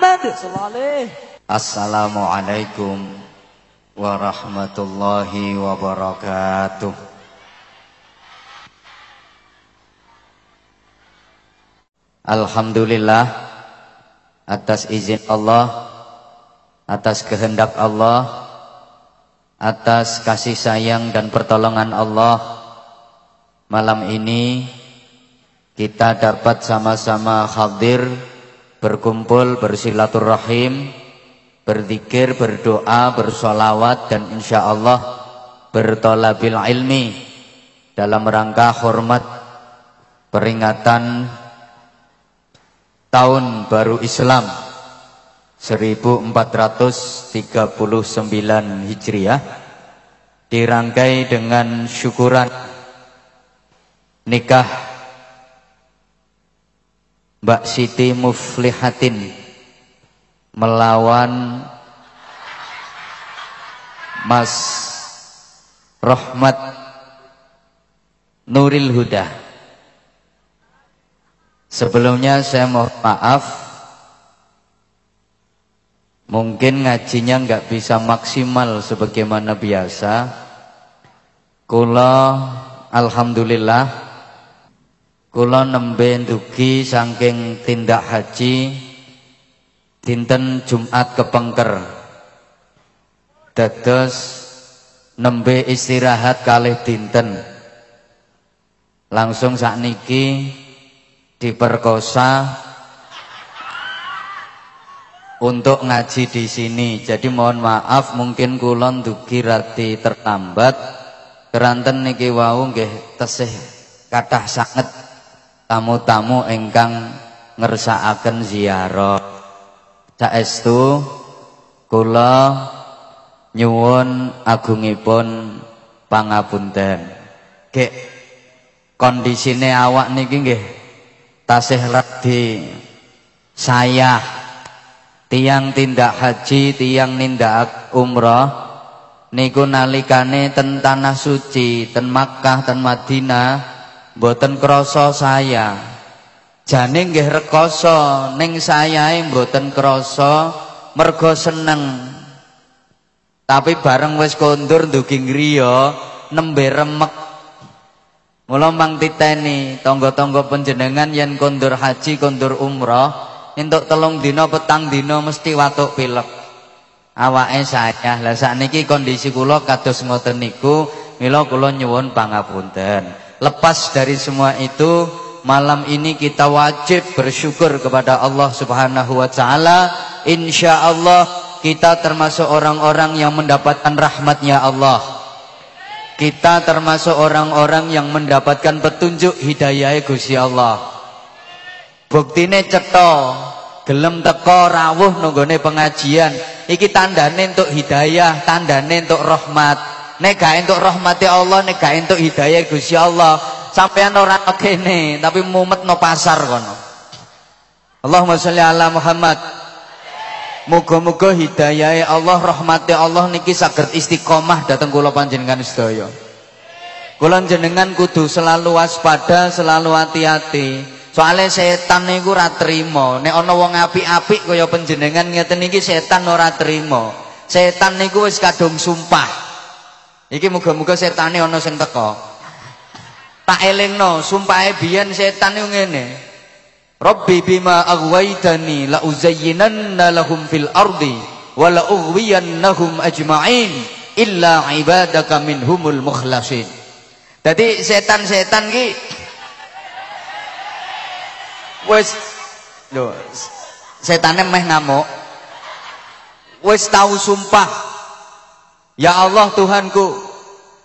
Muhammad Assalamualaikum warahmatullahi wabarakatuh. Alhamdulillah atas izin Allah, atas kehendak Allah, atas kasih sayang dan pertolongan Allah. Malam ini kita dapat sama-sama hadir, berkumpul, bersilaturahim berzikir, berdoa, bersolawat dan insya Allah bertolabil ilmi dalam rangka hormat peringatan tahun baru Islam 1439 Hijriah dirangkai dengan syukuran nikah Mbak Siti Muflihatin melawan Mas Rahmat Nuril Huda. Sebelumnya saya mohon maaf Mungkin ngajinya nggak bisa maksimal sebagaimana biasa. Kula alhamdulillah kula nembe ndugi saking tindak haji dinten Jumat kepengker dados nembe istirahat kalih dinten langsung sakniki diperkosa untuk ngaji di sini. Jadi mohon maaf mungkin kulon dugi rati terlambat. Keranten niki wau nggih tesih kathah sanget tamu-tamu ingkang ngersakaken ziarah. Saestu kula nyuwun agungipun pangapunten. Gek kondisine awak niki nggih tasih radi saya tiang tindak haji, tiang nindak umroh niku nalikane ten tanah suci, ten Makkah, ten Madinah mboten krasa saya. Jane nggih rekoso ning sayahe mboten krasa mergo seneng. Tapi bareng wis kondur ndugi griya nembe remek. Mula mang titeni tangga-tangga panjenengan yen kondur haji, kondur umrah, entuk telung dina petang dina mesti watuk pilek. Awake saya. Lah sakniki kondisi kula kados ngoten niku, mila kula nyuwun pangapunten. Lepas dari semua itu, malam ini kita wajib bersyukur kepada Allah Subhanahu wa taala. Insyaallah kita termasuk orang-orang yang mendapatkan rahmatnya Allah. Kita termasuk orang-orang yang mendapatkan petunjuk hidayah Gusti Allah. Buktine cetha, gelem teko rawuh nanggone pengajian. Iki tandane untuk hidayah, tandane untuk rahmat. Nek gak entuk rahmati Allah, nek gak entuk hidayah Gusti Allah, sampean ora kene tapi mumet no pasar kono Allahumma sholli ala Muhammad Muga-muga hidayah Allah rahmati Allah niki saged istiqomah dateng kula panjenengan sedaya. Kula jenengan kudu selalu waspada, selalu hati-hati. Soale setan niku ora trima. Nek ana wong apik-apik kaya panjenengan ngeten niki setan ora trima. Setan niku wis kadung sumpah. Iki muga-muga setane ana sing teko. Tak elingno sumpahe biyen setan yo ngene. Rabbi bima aghwaytani la uzayyinanna lahum fil ardi wa la ughwiyannahum ajma'in illa ibadaka minhumul mukhlasin. Dadi setan-setan ki wis lho setane meh ngamuk. Wis tahu sumpah ya Allah Tuhanku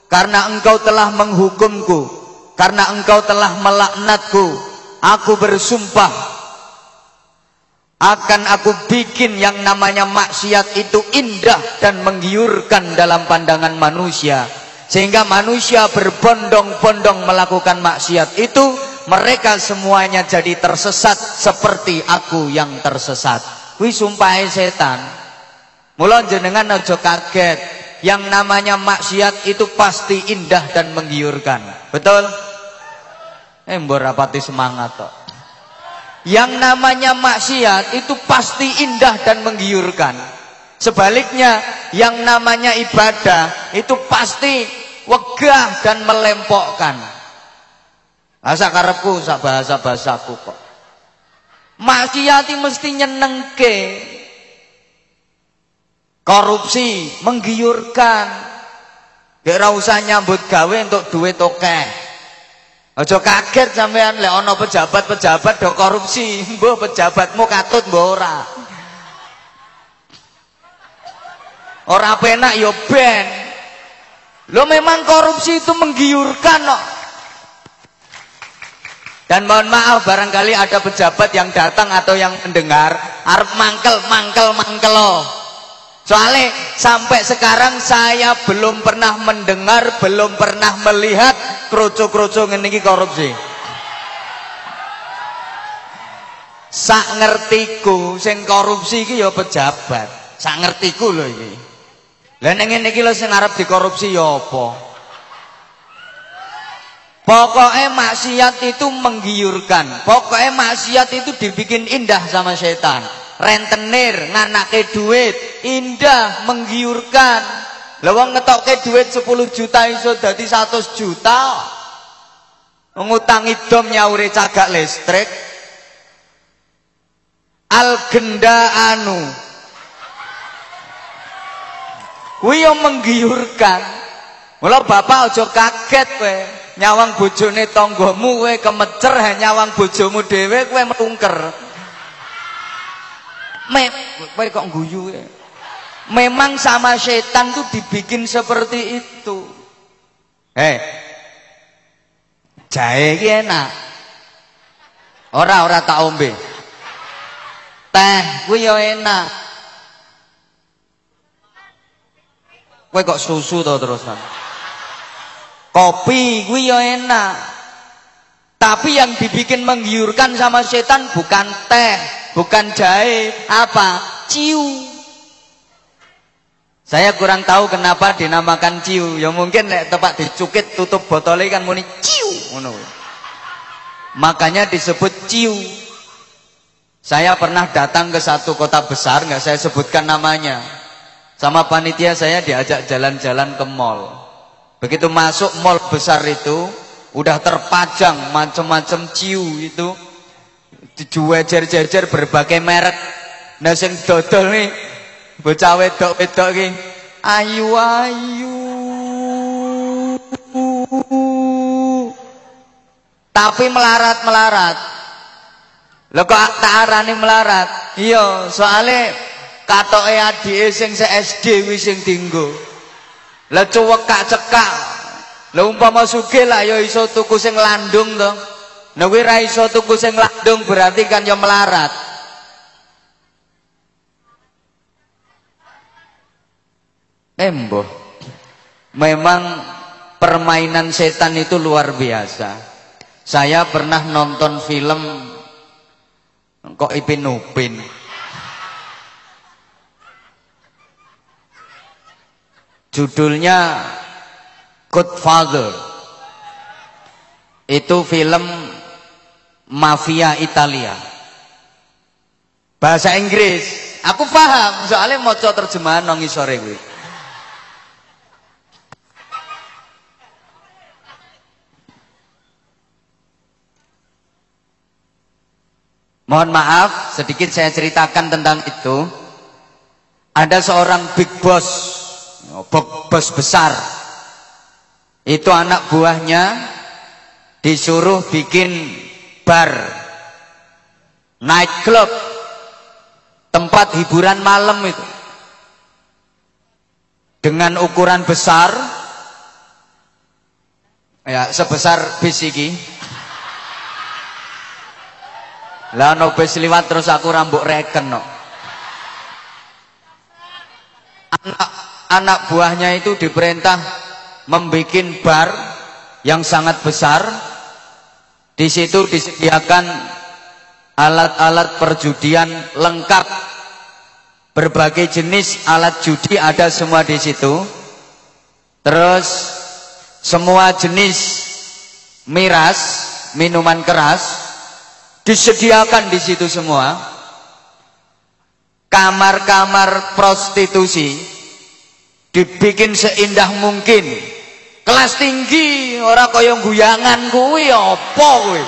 karena engkau telah menghukumku karena engkau telah melaknatku aku bersumpah akan aku bikin yang namanya maksiat itu indah dan menggiurkan dalam pandangan manusia. Sehingga manusia berbondong-bondong melakukan maksiat itu mereka semuanya jadi tersesat seperti aku yang tersesat. Kuwi sumpah setan. Mula jenengan aja kaget yang namanya maksiat itu pasti indah dan menggiurkan betul Eh rapati semangat tok. yang namanya maksiat itu pasti indah dan menggiurkan. Sebaliknya, yang namanya ibadah itu pasti wegah dan melempokkan. Asa karepku sak bahasa-bahasaku kok. Maksiat mesti nyenengke. Korupsi menggiurkan. Gak usah nyambut gawe untuk duit oke. Okay. Aja kaget sampean lek ana pejabat-pejabat do korupsi, mbah pejabatmu katut mbah ora. Ora penak ya ben. Lo memang korupsi itu menggiurkan kok. Dan mohon maaf barangkali ada pejabat yang datang atau yang mendengar arep mangkel mangkel mangkel loh. Soalnya sampai sekarang saya belum pernah mendengar, belum pernah melihat kroco-kroco ini korupsi. Sak ngertiku sing korupsi iki ya pejabat. Sak ngertiku lho iki. Lah ning ngene iki lho sing arep dikorupsi ya apa? Pokoknya maksiat itu menggiurkan. Pokoknya maksiat itu dibikin indah sama setan rentenir nganake duit. Indah menggiurkan. Lewong ngetokke duit 10 juta iso dadi 100 juta? Ngutangi dom nyaure cagak listrik. Al genda anu. Kuwi menggiurkan. Mula bapak aja kaget kowe nyawang bojone tanggamu kowe kemecer nyawang bojomu dhewe kowe melungker Me, kok guyu ya. Memang sama setan tuh dibikin seperti itu. Eh, jahe ki enak. Ora ora tak ombe. Teh kuwi ya enak. Kowe kok susu to terusan. Kopi kuwi ya enak. Tapi yang dibikin menggiurkan sama setan bukan teh, bukan jahe, apa? Ciu. Saya kurang tahu kenapa dinamakan ciu. Ya mungkin nek tepat dicukit tutup botolnya kan muni ciu. Makanya disebut ciu. Saya pernah datang ke satu kota besar, nggak saya sebutkan namanya. Sama panitia saya diajak jalan-jalan ke mall. Begitu masuk mall besar itu, udah terpajang macam-macam ciu itu dijuwejer-jejer berbagai merek. Nah sing dodol nih bocah wedok-wedok iki ayu ayu. Tapi melarat-melarat. Lho kok tak arani melarat? Iya, soalnya katoke adike sing se SD wis sing dinggo. Lah cuwekak cekak. Lah umpama sugih lah ya iso tuku sing landung to. Nek kuwi ra iso tuku sing berarti kan ya melarat. Embo. Memang permainan setan itu luar biasa. Saya pernah nonton film kok Ipin Upin. Judulnya Godfather. Itu film mafia Italia. Bahasa Inggris. Aku paham, soalnya mau terjemahan nongi sore gue. Mohon maaf, sedikit saya ceritakan tentang itu. Ada seorang big boss, bos besar. Itu anak buahnya disuruh bikin bar night club tempat hiburan malam itu dengan ukuran besar ya sebesar bis iki lah no bis liwat terus aku rambut reken no. anak anak buahnya itu diperintah membuat bar yang sangat besar di situ disediakan alat-alat perjudian lengkap. Berbagai jenis alat judi ada semua di situ. Terus semua jenis miras, minuman keras Disediakan di situ semua. Kamar-kamar prostitusi dibikin seindah mungkin. Kelas tinggi, ora kaya guyangan kuwi apa kuwi?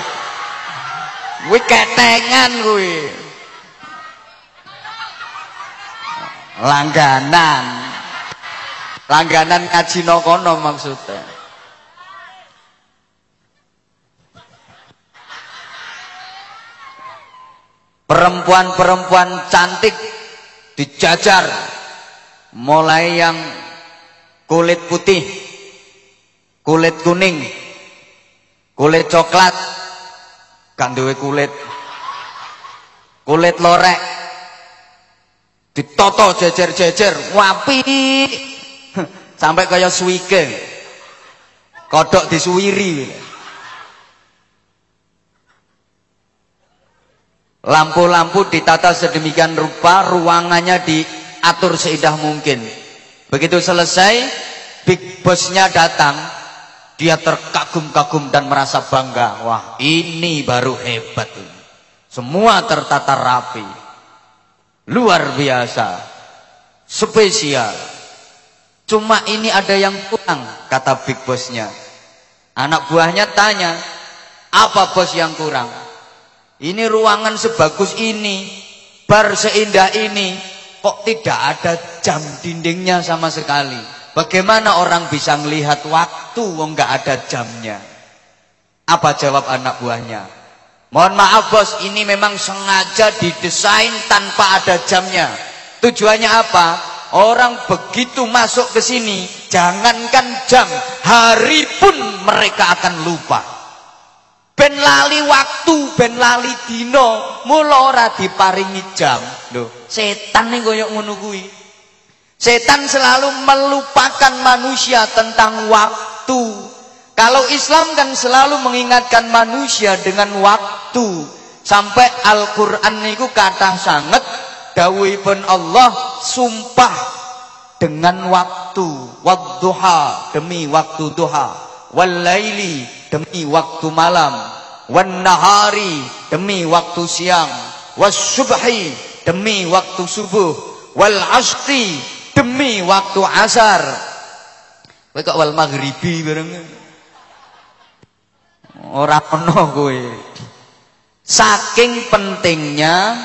Kuwi ketengan kuwi. Langganan. Langganan ngaji kono maksudnya. Perempuan-perempuan cantik dijajar mulai yang kulit putih, kulit kuning, kulit coklat, kan kulit, kulit lorek, ditoto jejer-jejer, wapi, sampai kaya suwike, kodok disuwiri. Lampu-lampu ditata sedemikian rupa, ruangannya diatur seindah mungkin. Begitu selesai, big bossnya datang, dia terkagum-kagum dan merasa bangga. Wah, ini baru hebat. Semua tertata rapi. Luar biasa. Spesial. Cuma ini ada yang kurang, kata big bossnya. Anak buahnya tanya, apa bos yang kurang? Ini ruangan sebagus ini, bar seindah ini, kok tidak ada jam dindingnya sama sekali. Bagaimana orang bisa melihat waktu wong nggak ada jamnya? Apa jawab anak buahnya? Mohon maaf bos, ini memang sengaja didesain tanpa ada jamnya. Tujuannya apa? Orang begitu masuk ke sini, jangankan jam, hari pun mereka akan lupa ben lali waktu ben lali dino mula ora diparingi jam lho setan koyo ngono kuwi setan selalu melupakan manusia tentang waktu. Kalau Islam kan selalu mengingatkan manusia dengan waktu. Sampai Al-Qur'an niku kathah sanget dawuhipun Allah sumpah dengan waktu. Wadduha demi waktu duha. Wal laili demi waktu malam. Wan nahari demi waktu siang. Wasyubhi demi waktu subuh. Wal asri demi waktu asar. Kowe kok wal maghribi bareng? Ora ono kowe. Saking pentingnya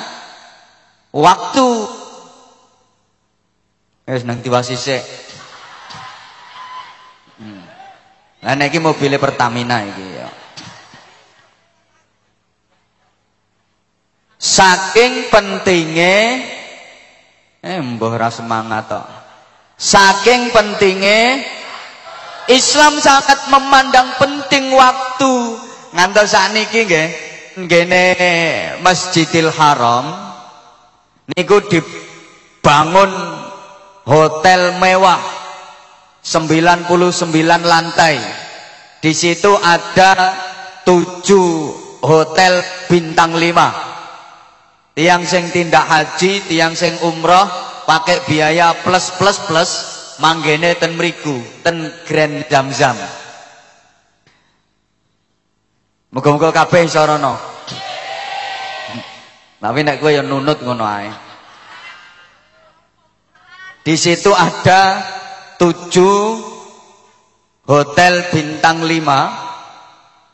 waktu. Wis nang diwasise Lah nek iki mobile Pertamina iki ya. Saking pentingnya eh mbah ora semangat tok. Saking pentingnya Islam sangat memandang penting waktu. Ngantos sakniki nggih nggene Masjidil Haram niku dibangun hotel mewah 99 lantai. Di situ ada 7 hotel bintang 5. Tiang sing tindak haji, tiang sing umroh pakai biaya plus plus plus manggene ten mriku, ten Grand Zamzam. Muga-muga kabeh iso rono. Tapi nek kowe ya nunut ngono ae. Di situ ada tujuh hotel bintang lima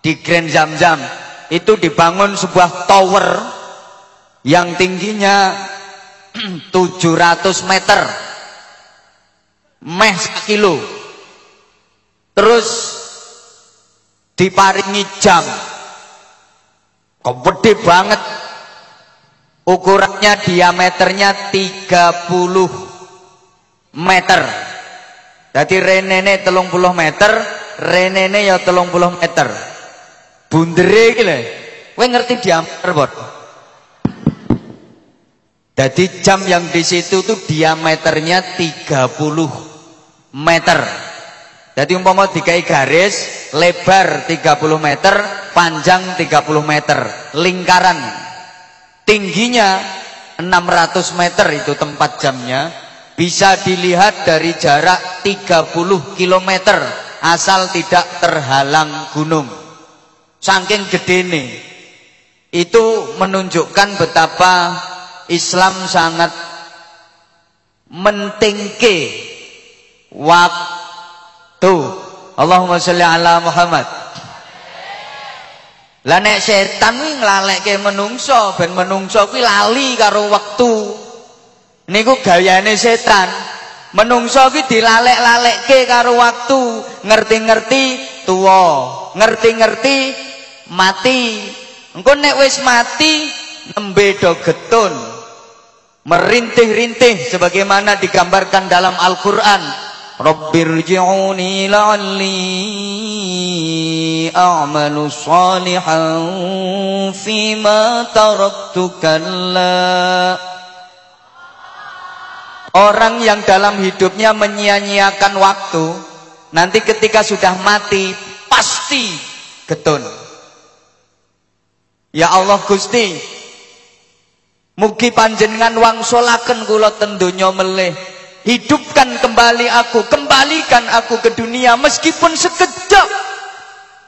di Grand Zamzam itu dibangun sebuah tower yang tingginya 700 meter meh kilo terus diparingi jam gede banget ukurannya diameternya 30 meter jadi renene telung puluh meter, renene ya telung puluh meter. Bundere lho. Kowe ngerti diameter bot? Jadi jam yang di situ tuh diameternya 30 meter. Jadi umpama dikai garis lebar 30 meter, panjang 30 meter, lingkaran. Tingginya 600 meter itu tempat jamnya, bisa dilihat dari jarak 30 km asal tidak terhalang gunung saking gede nih itu menunjukkan betapa Islam sangat mentingke waktu. Allahumma sholli ala Muhammad. Lah nek setan kuwi nglalekke menungso, ben menungso kuwi lali karo wektu. Niku gayane setan. Menungso kuwi dilalek-lalekke karo waktu, ngerti-ngerti tuwa, ngerti-ngerti mati. Engko nek wis mati nembe do getun. Merintih-rintih sebagaimana digambarkan dalam Al-Qur'an. Rabbirji'uni la'alli a'malu salihan fima taraktu kalla Orang yang dalam hidupnya menyia-nyiakan waktu Nanti ketika sudah mati Pasti getun Ya Allah Gusti Mugi panjenengan wangsolaken kula ten donya melih Hidupkan kembali aku, kembalikan aku ke dunia meskipun sekejap.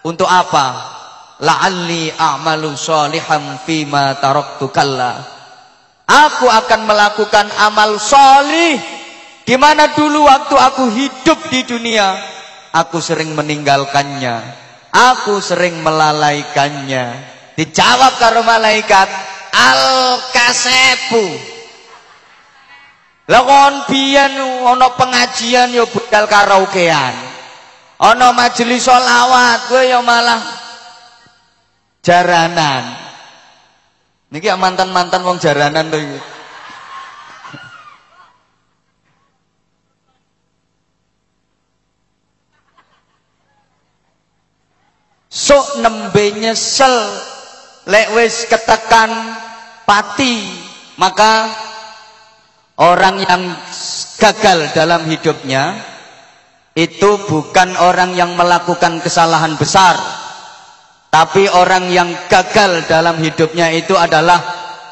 Untuk apa? La'alli a'malu sholihan fima taraktu kalla. Aku akan melakukan amal solih. Di mana dulu waktu aku hidup di dunia, aku sering meninggalkannya. Aku sering melalaikannya. Dijawab karo malaikat, Al-kasepu lah kon biyen ana pengajian ya budal karaokean. Ana majelis selawat kowe ya malah jaranan. Niki mantan-mantan wong jaranan to iki. Sok nembe nyesel lek wis ketekan pati maka Orang yang gagal dalam hidupnya itu bukan orang yang melakukan kesalahan besar. Tapi orang yang gagal dalam hidupnya itu adalah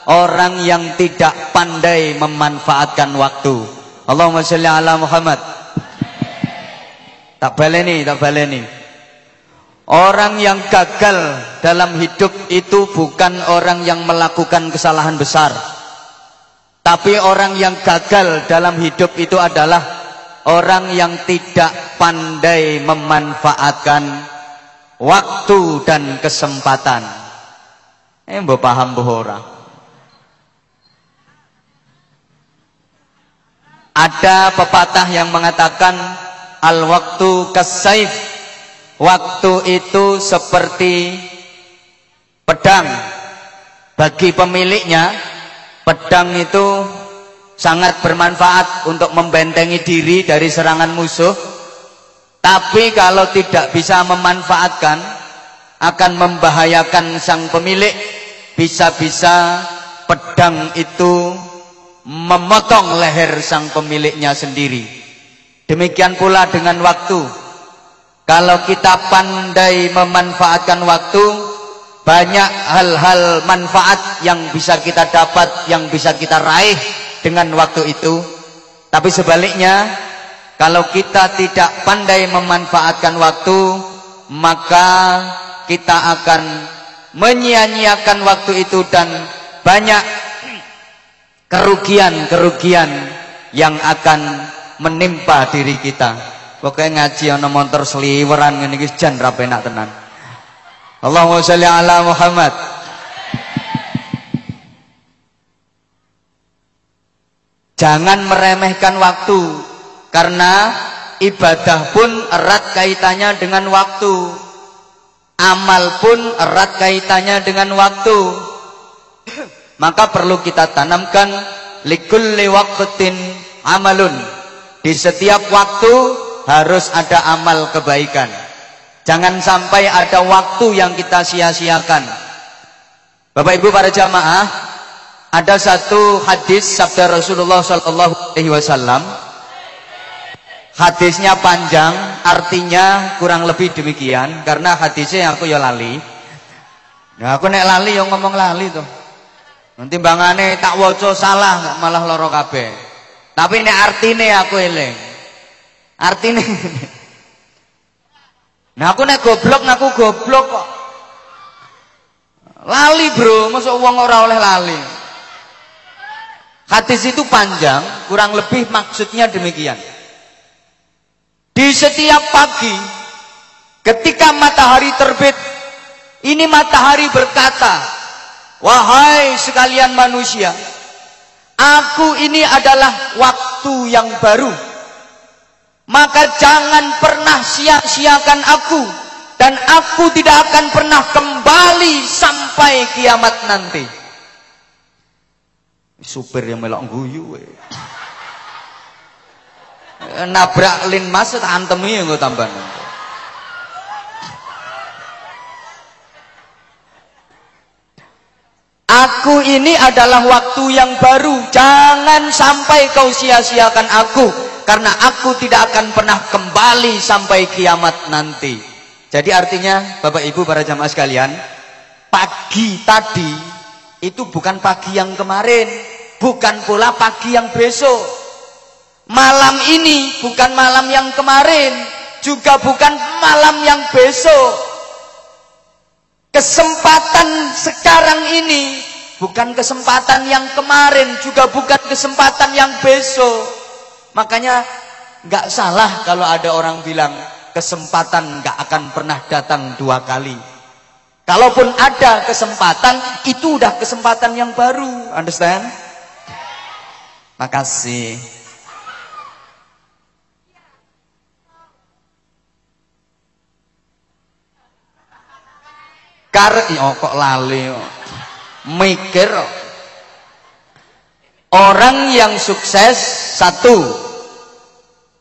orang yang tidak pandai memanfaatkan waktu. Allahumma sholli ala Muhammad. Tak baleni, tak baleni. Orang yang gagal dalam hidup itu bukan orang yang melakukan kesalahan besar. Tapi orang yang gagal dalam hidup itu adalah orang yang tidak pandai memanfaatkan waktu dan kesempatan. Eh, mbok paham bohora. Ada pepatah yang mengatakan al waktu kasaif. Waktu itu seperti pedang bagi pemiliknya Pedang itu sangat bermanfaat untuk membentengi diri dari serangan musuh. Tapi kalau tidak bisa memanfaatkan akan membahayakan sang pemilik. Bisa-bisa pedang itu memotong leher sang pemiliknya sendiri. Demikian pula dengan waktu. Kalau kita pandai memanfaatkan waktu, banyak hal-hal manfaat yang bisa kita dapat, yang bisa kita raih dengan waktu itu. Tapi sebaliknya, kalau kita tidak pandai memanfaatkan waktu, maka kita akan menyia-nyiakan waktu itu dan banyak kerugian-kerugian yang akan menimpa diri kita. Pokoknya ngaji ana motor seliweran ngene iki jan ra penak tenan. Allahumma sholli ala Muhammad. Jangan meremehkan waktu karena ibadah pun erat kaitannya dengan waktu. Amal pun erat kaitannya dengan waktu. Maka perlu kita tanamkan likulli waqtin amalun. Di setiap waktu harus ada amal kebaikan. Jangan sampai ada waktu yang kita sia-siakan. Bapak Ibu para jamaah, ada satu hadis sabda Rasulullah sallallahu alaihi wasallam. Hadisnya panjang, artinya kurang lebih demikian karena hadisnya aku ya lali. Nah, aku nek lali yang ngomong lali tuh. Nanti bangane tak waca salah malah loro kabeh. Tapi nek artine aku eling. Artine Nah aku nek goblok ngaku goblok kok. Lali bro, masuk uang ora oleh lali. Hadis itu panjang, kurang lebih maksudnya demikian. Di setiap pagi, ketika matahari terbit, ini matahari berkata, Wahai sekalian manusia, aku ini adalah waktu yang baru. Maka jangan pernah sia-siakan aku dan aku tidak akan pernah kembali sampai kiamat nanti. Supir yang melok guyu. Nabrak lin mas antemi yang gue tambah. Aku ini adalah waktu yang baru. Jangan sampai kau sia-siakan aku. Karena aku tidak akan pernah kembali sampai kiamat nanti. Jadi artinya Bapak Ibu para jamaah sekalian, pagi tadi itu bukan pagi yang kemarin, bukan pula pagi yang besok. Malam ini bukan malam yang kemarin, juga bukan malam yang besok. Kesempatan sekarang ini bukan kesempatan yang kemarin, juga bukan kesempatan yang besok. Makanya nggak salah kalau ada orang bilang kesempatan nggak akan pernah datang dua kali. Kalaupun ada kesempatan, itu udah kesempatan yang baru. Understand? Makasih. Kar oh, kok lali mikir orang yang sukses satu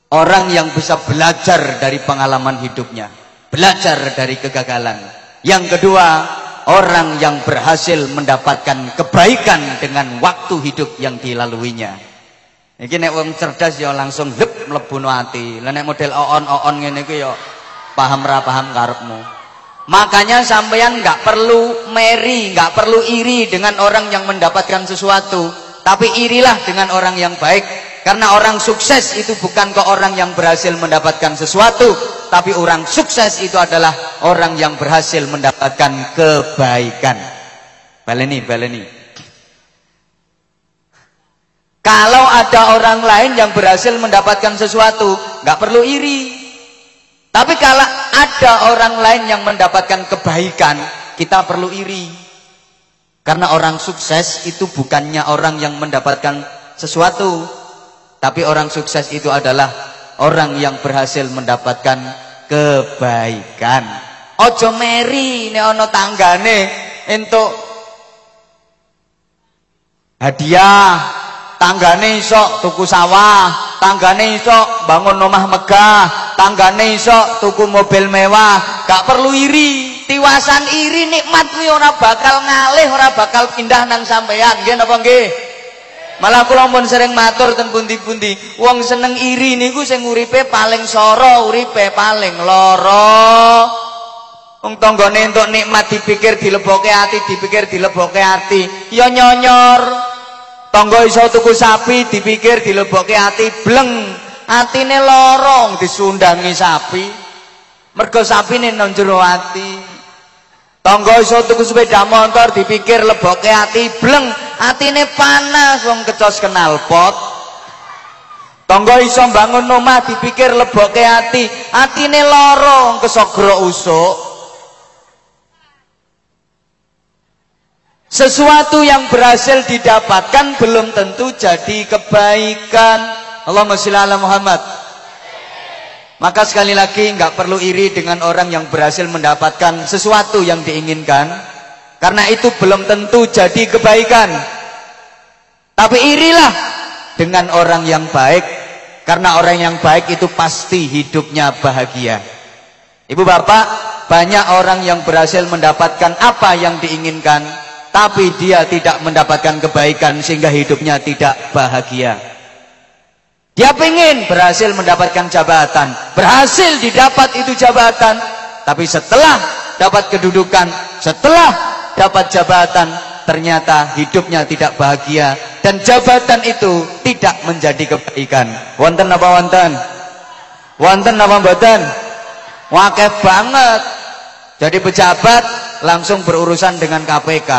Orang yang bisa belajar dari pengalaman hidupnya. Belajar dari kegagalan. Yang kedua, orang yang berhasil mendapatkan kebaikan dengan waktu hidup yang dilaluinya. Ini nek wong cerdas ya langsung lep mlebu ati. Lah nek model on-on ngene iki ya paham ra paham karepmu. Makanya sampeyan nggak perlu meri, nggak perlu iri dengan orang yang mendapatkan sesuatu, tapi irilah dengan orang yang baik karena orang sukses itu bukan ke orang yang berhasil mendapatkan sesuatu, tapi orang sukses itu adalah orang yang berhasil mendapatkan kebaikan. Baleni, baleni. Kalau ada orang lain yang berhasil mendapatkan sesuatu, nggak perlu iri. Tapi kalau ada orang lain yang mendapatkan kebaikan, kita perlu iri. Karena orang sukses itu bukannya orang yang mendapatkan sesuatu, tapi orang sukses itu adalah orang yang berhasil mendapatkan kebaikan. Ojo meri nek ana tanggane entuk hadiah, tanggane iso tuku sawah, tanggane iso bangun omah megah, tanggane iso tuku mobil mewah, gak perlu iri. Tiwasan iri nikmat ora bakal ngalih, ora bakal pindah nang sampean. Nggih napa nggih? Malah kula pun sering matur ten pundi-pundi, wong seneng iri niku sing uripe paling soro, uripe paling lara. Wong tanggane entuk nikmat dipikir dileboke ati, dipikir dileboke ati, ya nyonyor. Tangga iso tuku sapi dipikir dileboke ati, bleng. Atine lorong disundangi sapi. Mergo sapine nang jero ati. Tangga iso tuku sepeda motor dipikir leboke ati bleng, atine panas wong kecos kenal pot. Tangga iso bangun omah dipikir leboke ati, atine lara kesogro usuk. Sesuatu yang berhasil didapatkan belum tentu jadi kebaikan. Allahumma sholli ala Muhammad. Maka sekali lagi nggak perlu iri dengan orang yang berhasil mendapatkan sesuatu yang diinginkan. Karena itu belum tentu jadi kebaikan. Tapi irilah dengan orang yang baik. Karena orang yang baik itu pasti hidupnya bahagia. Ibu bapak, banyak orang yang berhasil mendapatkan apa yang diinginkan. Tapi dia tidak mendapatkan kebaikan sehingga hidupnya tidak bahagia. Dia pengen berhasil mendapatkan jabatan. Berhasil didapat itu jabatan. Tapi setelah dapat kedudukan, setelah dapat jabatan, ternyata hidupnya tidak bahagia. Dan jabatan itu tidak menjadi kebaikan. Wonten apa wonten? Wonten apa mboten? Wakil banget. Jadi pejabat langsung berurusan dengan KPK.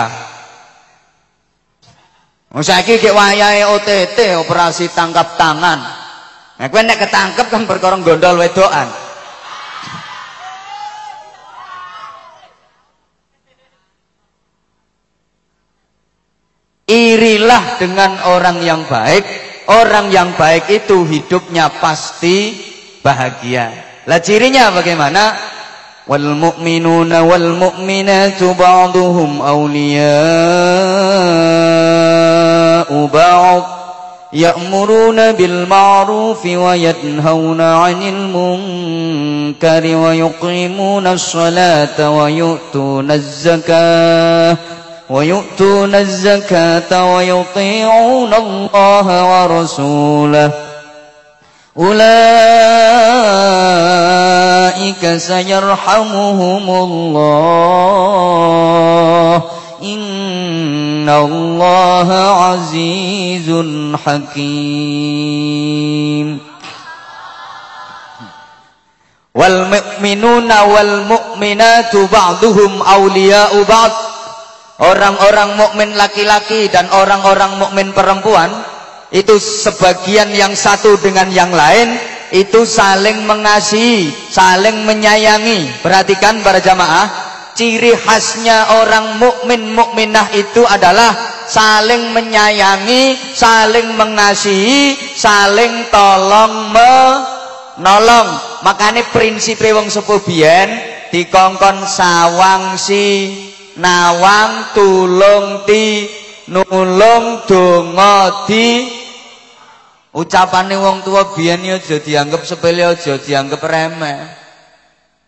Saiki gek wayahe OTT operasi tangkap tangan. Nek kowe nek ketangkep kan perkara gondol wedokan. Irilah dengan orang yang baik. Orang yang baik itu hidupnya pasti bahagia. Lah cirinya bagaimana? Wal mu'minuna wal mu'minatu ba'duhum ba'd. يأمرون بالمعروف وينهون عن المنكر ويقيمون الصلاة ويؤتون الزكاة ويؤتون الزكاة ويطيعون الله ورسوله أولئك سيرحمهم الله إن الله عزيز حكيم والمؤمنون والمؤمنات بعضهم أولياء بعض Orang-orang mukmin laki-laki dan orang-orang mukmin perempuan itu sebagian yang satu dengan yang lain itu saling mengasihi, saling menyayangi. Perhatikan para jamaah, ciri khasnya orang mukmin mukminah itu adalah saling menyayangi, saling mengasihi, saling tolong menolong. Makanya prinsip wong sepuh dikongkon sawang si nawang tulung ti nulung donga di ucapane wong tua biyen aja dianggap sepele aja dianggap remeh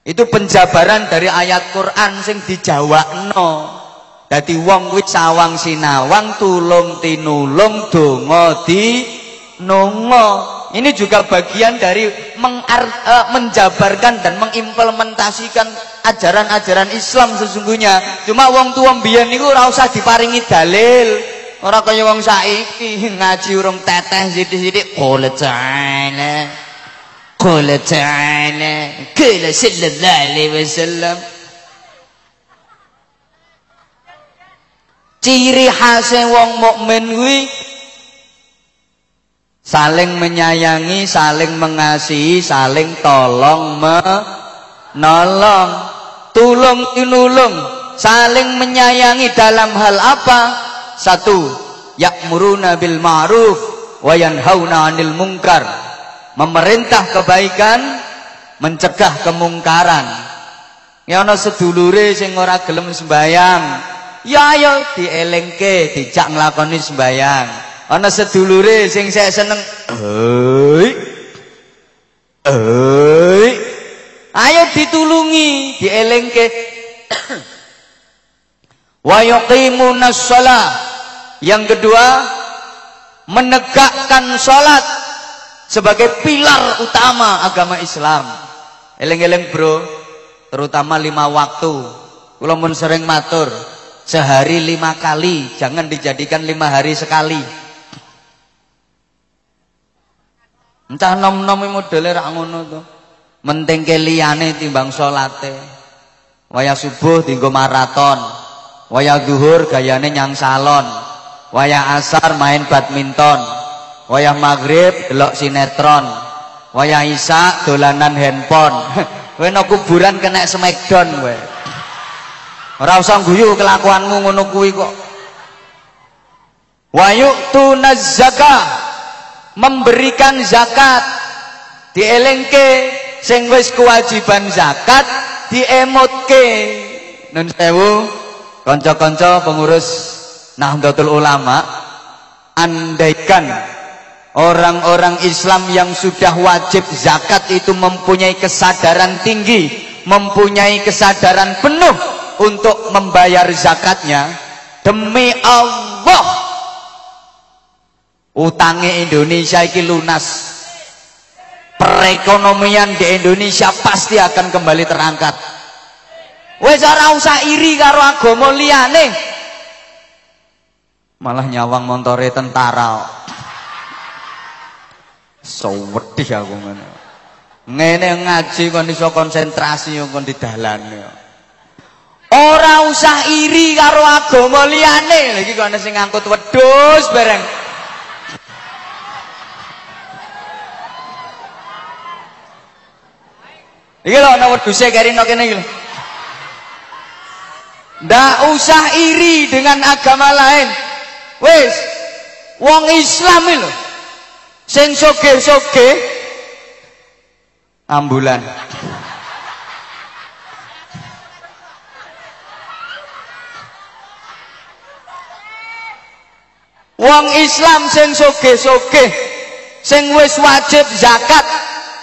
itu penjabaran dari ayat Quran sing dijawakno dadi wong kuwi sawang sinawang tulung tinulung donga di nungo ini juga bagian dari mengar, uh, menjabarkan dan mengimplementasikan ajaran-ajaran Islam sesungguhnya. Cuma wong tua mbiyen niku ora usah diparingi dalil. Ora kaya wong saiki ngaji urung teteh sithik-sithik qul Qul ta'ala. Qul sallallahu alaihi wasallam. Ciri khas wong mukmin kuwi saling menyayangi, saling mengasihi, saling tolong menolong, tulung tinulung, saling menyayangi dalam hal apa? Satu, ya'muruna bil ma'ruf wa yanhauna 'anil munkar. Memerintah kebaikan, mencegah kemungkaran. Ya ana sedulure sing ora gelem sembayang, ya ayo dielengke, dijak nglakoni sembayang. Ana sedulure sing saya seneng oi oi ayo ditulungi dielengke wa yuqimunas shalah yang kedua menegakkan salat sebagai pilar utama agama Islam eleng-eleng bro terutama lima waktu kula mun sering matur sehari lima kali jangan dijadikan lima hari sekali Entah nom-nom modele rak ngono to. Timbang salate. Wayah subuh dienggo maraton. Wayah zuhur gayane nyang salon. Wayah asar main badminton. Wayah maghrib delok sinetron. Wayah isya dolanan handphone. Kowe nang kuburan kena smackdown kowe. Ora usah guyu kelakuanmu ngono kuwi kok. Wa yu'tunaz zakah memberikan zakat dielengke sing wis kewajiban zakat diemotke nun sewu kanca-kanca pengurus Nahdlatul Ulama andaikan orang-orang Islam yang sudah wajib zakat itu mempunyai kesadaran tinggi mempunyai kesadaran penuh untuk membayar zakatnya demi Allah Utangnya Indonesia iki lunas. Perekonomian di Indonesia pasti akan kembali terangkat. Wes ora usah iri karo agama liyane. Malah nyawang montore tentara. So wedih aku ngene. Ngene ngaji kon iso konsentrasi kon di dalan Ora usah iri karo agama liyane. Lagi kok ana sing ngangkut wedhus bareng. Iki lho ana wedhuse karino kene iki lho. Ndak usah iri dengan agama lain. Wis, wong Islam lho. Sing soge-soge ambulan. Wong Islam sing soge-soge, sing wis wajib zakat,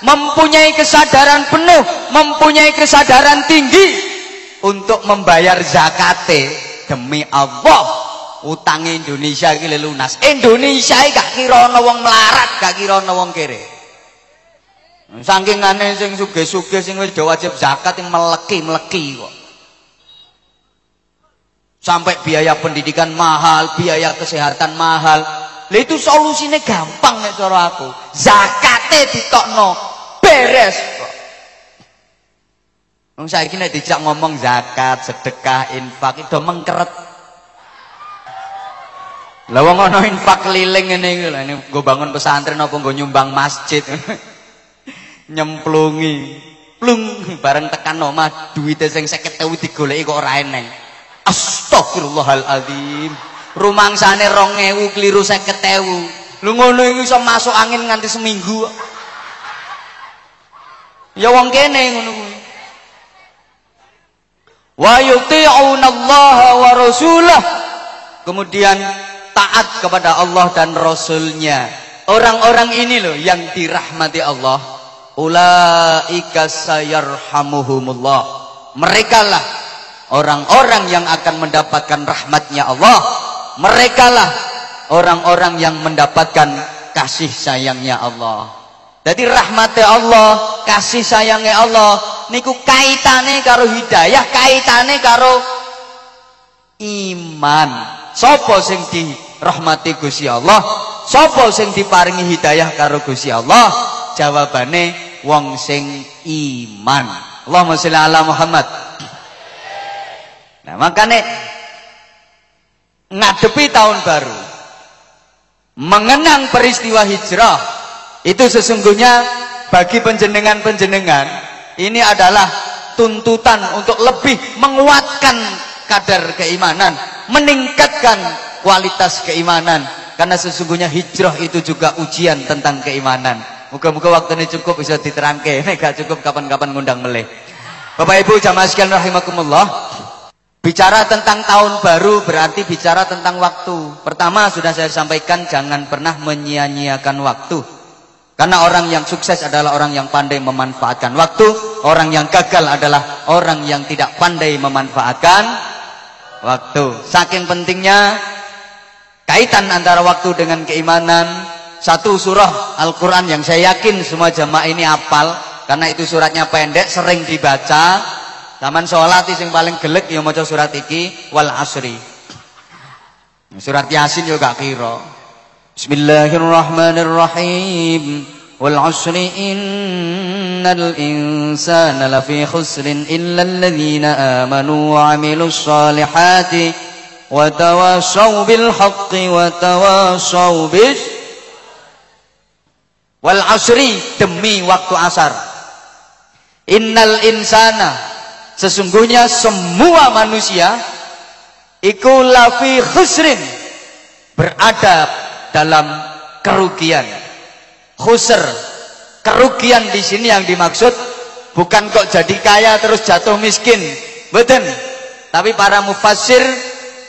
mempunyai kesadaran penuh, mempunyai kesadaran tinggi untuk membayar zakate demi Allah. Utang Indonesia iki lunas. Indonesia iki gak kira ana wong melarat, gak kira ana wong kere. Saking aneh sing sugih-sugih sing wis wajib zakat yang meleki-meleki kok. Sampai biaya pendidikan mahal, biaya kesehatan mahal. Lah itu solusinya gampang nek cara aku. Zakate ditokno beres kok. Wong saiki nek dijak ngomong zakat, sedekah, infak itu mengkeret. Lah wong ana infak keliling ngene iki lho, nggo bangun pesantren apa nggo nyumbang masjid. Nyemplungi. Plung bareng tekan omah duwite sing 50.000 digoleki kok ora eneng. Astagfirullahaladzim. Rumangsane 2000 keliru 50.000. Lu ngono iku iso masuk angin nganti seminggu. Ya wong kene ngono kuwi. Wa yuti'unallaha wa rasulah. Kemudian taat kepada Allah dan Rasulnya. Orang-orang ini loh yang dirahmati Allah. Ulaika sayarhamuhumullah. Mereka lah orang-orang yang akan mendapatkan rahmatnya Allah merekalah orang-orang yang mendapatkan kasih sayangnya Allah jadi rahmatnya Allah kasih sayangnya Allah niku kaitane karo hidayah kaitane karo iman sopo sing di rahmati Gusti Allah. Sopo sing diparingi hidayah karo Gusti Allah? Jawabane wong sing iman. Allahumma sholli ala Muhammad. Nah, makanya ngadepi tahun baru, mengenang peristiwa hijrah, itu sesungguhnya bagi penjenengan-penjenengan ini adalah tuntutan untuk lebih menguatkan kadar keimanan, meningkatkan kualitas keimanan. Karena sesungguhnya hijrah itu juga ujian tentang keimanan. Muka-muka waktu ini cukup bisa diterangke. Ini gak cukup kapan-kapan ngundang meleh. Bapak Ibu jamaah sekalian rahimakumullah. Bicara tentang tahun baru berarti bicara tentang waktu. Pertama sudah saya sampaikan jangan pernah menyia-nyiakan waktu. Karena orang yang sukses adalah orang yang pandai memanfaatkan waktu. Orang yang gagal adalah orang yang tidak pandai memanfaatkan waktu. Saking pentingnya kaitan antara waktu dengan keimanan. Satu surah Al-Quran yang saya yakin semua jamaah ini hafal. Karena itu suratnya pendek, sering dibaca Zaman sholat sing paling gelek ya maca surat iki wal asri. Surat Yasin gak kira. Bismillahirrahmanirrahim. Khusrin illa alladhina amanu wa 'amilus solihati wa tawassaw bil haqqi wa tawassaw bis Wal asri demi waktu asar. Innal insana Sesungguhnya semua manusia iku lafi khusrin berada dalam kerugian. Khusr, kerugian di sini yang dimaksud bukan kok jadi kaya terus jatuh miskin. Betul. Tapi para mufassir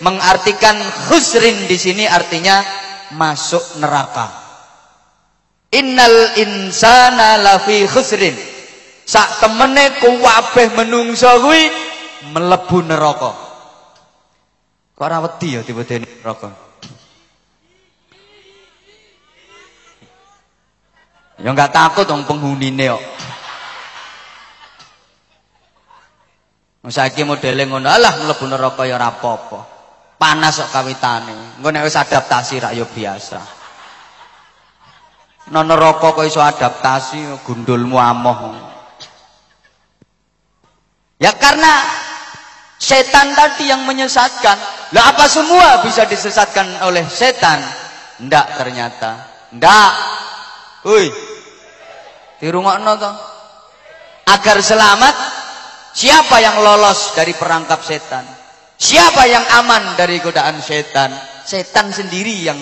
mengartikan khusrin di sini artinya masuk neraka. Innal insana lafi khusrin sak temene kuwabeh menungso kuwi mlebu neraka kok ora wedi ya dibedeni neraka ya enggak takut dong penghunine kok Saiki modele ngono alah mlebu neraka ya ora apa-apa. Panas kok kawitane. Engko nek wis adaptasi rak ya biasa. Nang neraka kok iso adaptasi gundulmu amoh. Ya karena Setan tadi yang menyesatkan. Lah apa semua bisa disesatkan oleh setan? Ndak ternyata. Ndak. Woi. Dirungokno to. Agar selamat siapa yang lolos dari perangkap setan? Siapa yang aman dari godaan setan? Setan sendiri yang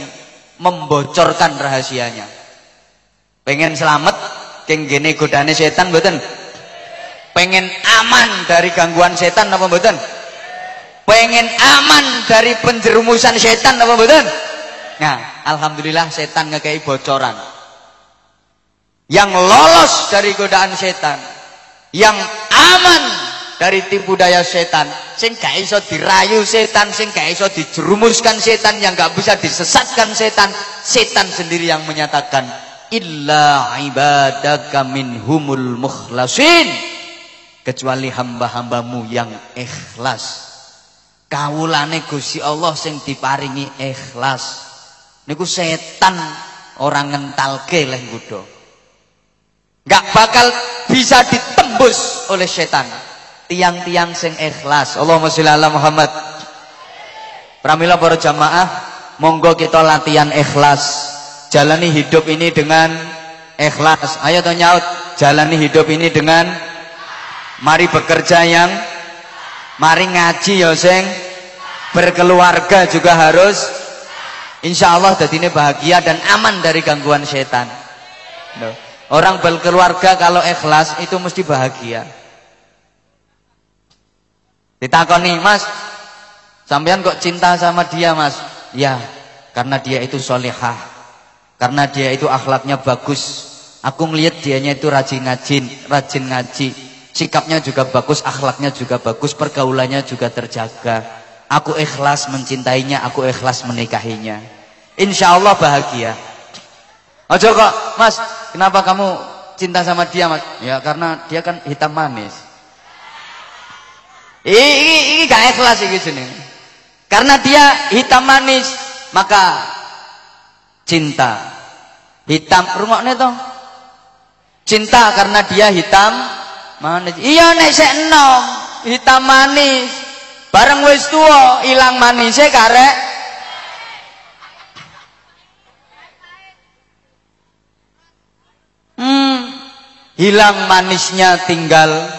membocorkan rahasianya. Pengen selamat keng gene godane setan mboten? pengen aman dari gangguan setan apa mboten pengen aman dari penjerumusan setan apa mboten nah alhamdulillah setan ngekei bocoran yang lolos dari godaan setan. Yang aman dari tipu daya setan. Sing gak iso dirayu setan sing gak iso dijerumuskan setan yang gak bisa disesatkan setan setan sendiri yang menyatakan illa ibadaka minhumul mukhlasin. Kecuali hamba-hambamu yang ikhlas. Kawulane Gusti Allah sing diparingi ikhlas. Niku setan orang ngentalke leh nggodha gak bakal bisa ditembus oleh setan. Tiang-tiang sing ikhlas. Allahumma sholli ala Muhammad. Pramila para jamaah monggo kita latihan ikhlas. Jalani hidup ini dengan ikhlas. Ayo to nyaut jalani hidup ini dengan Mari bekerja yang Mari ngaji ya sing Berkeluarga juga harus. Insya Allah ini bahagia dan aman dari gangguan setan Orang berkeluarga kalau ikhlas itu mesti bahagia. Ditakoni mas. Sampean kok cinta sama dia mas? Ya karena dia itu solehah Karena dia itu akhlaknya bagus. Aku ngelihat dianya itu rajin ngaji Rajin ngaji. Sikapnya juga bagus, akhlaknya juga bagus, pergaulannya juga terjaga. Aku ikhlas mencintainya, aku ikhlas menikahinya. Insya Allah bahagia. Ojo kok, Mas, kenapa kamu cinta sama dia, Mas? Ya karena dia kan hitam manis. Ini, ini gak ikhlas ini sini. Karena dia hitam manis, maka cinta. Hitam, rungoknya toh. Cinta karena dia hitam Manis. Iya nek sik hitam manis. Bareng wis tuwa, ilang manise karek. Hmm, hilang manisnya tinggal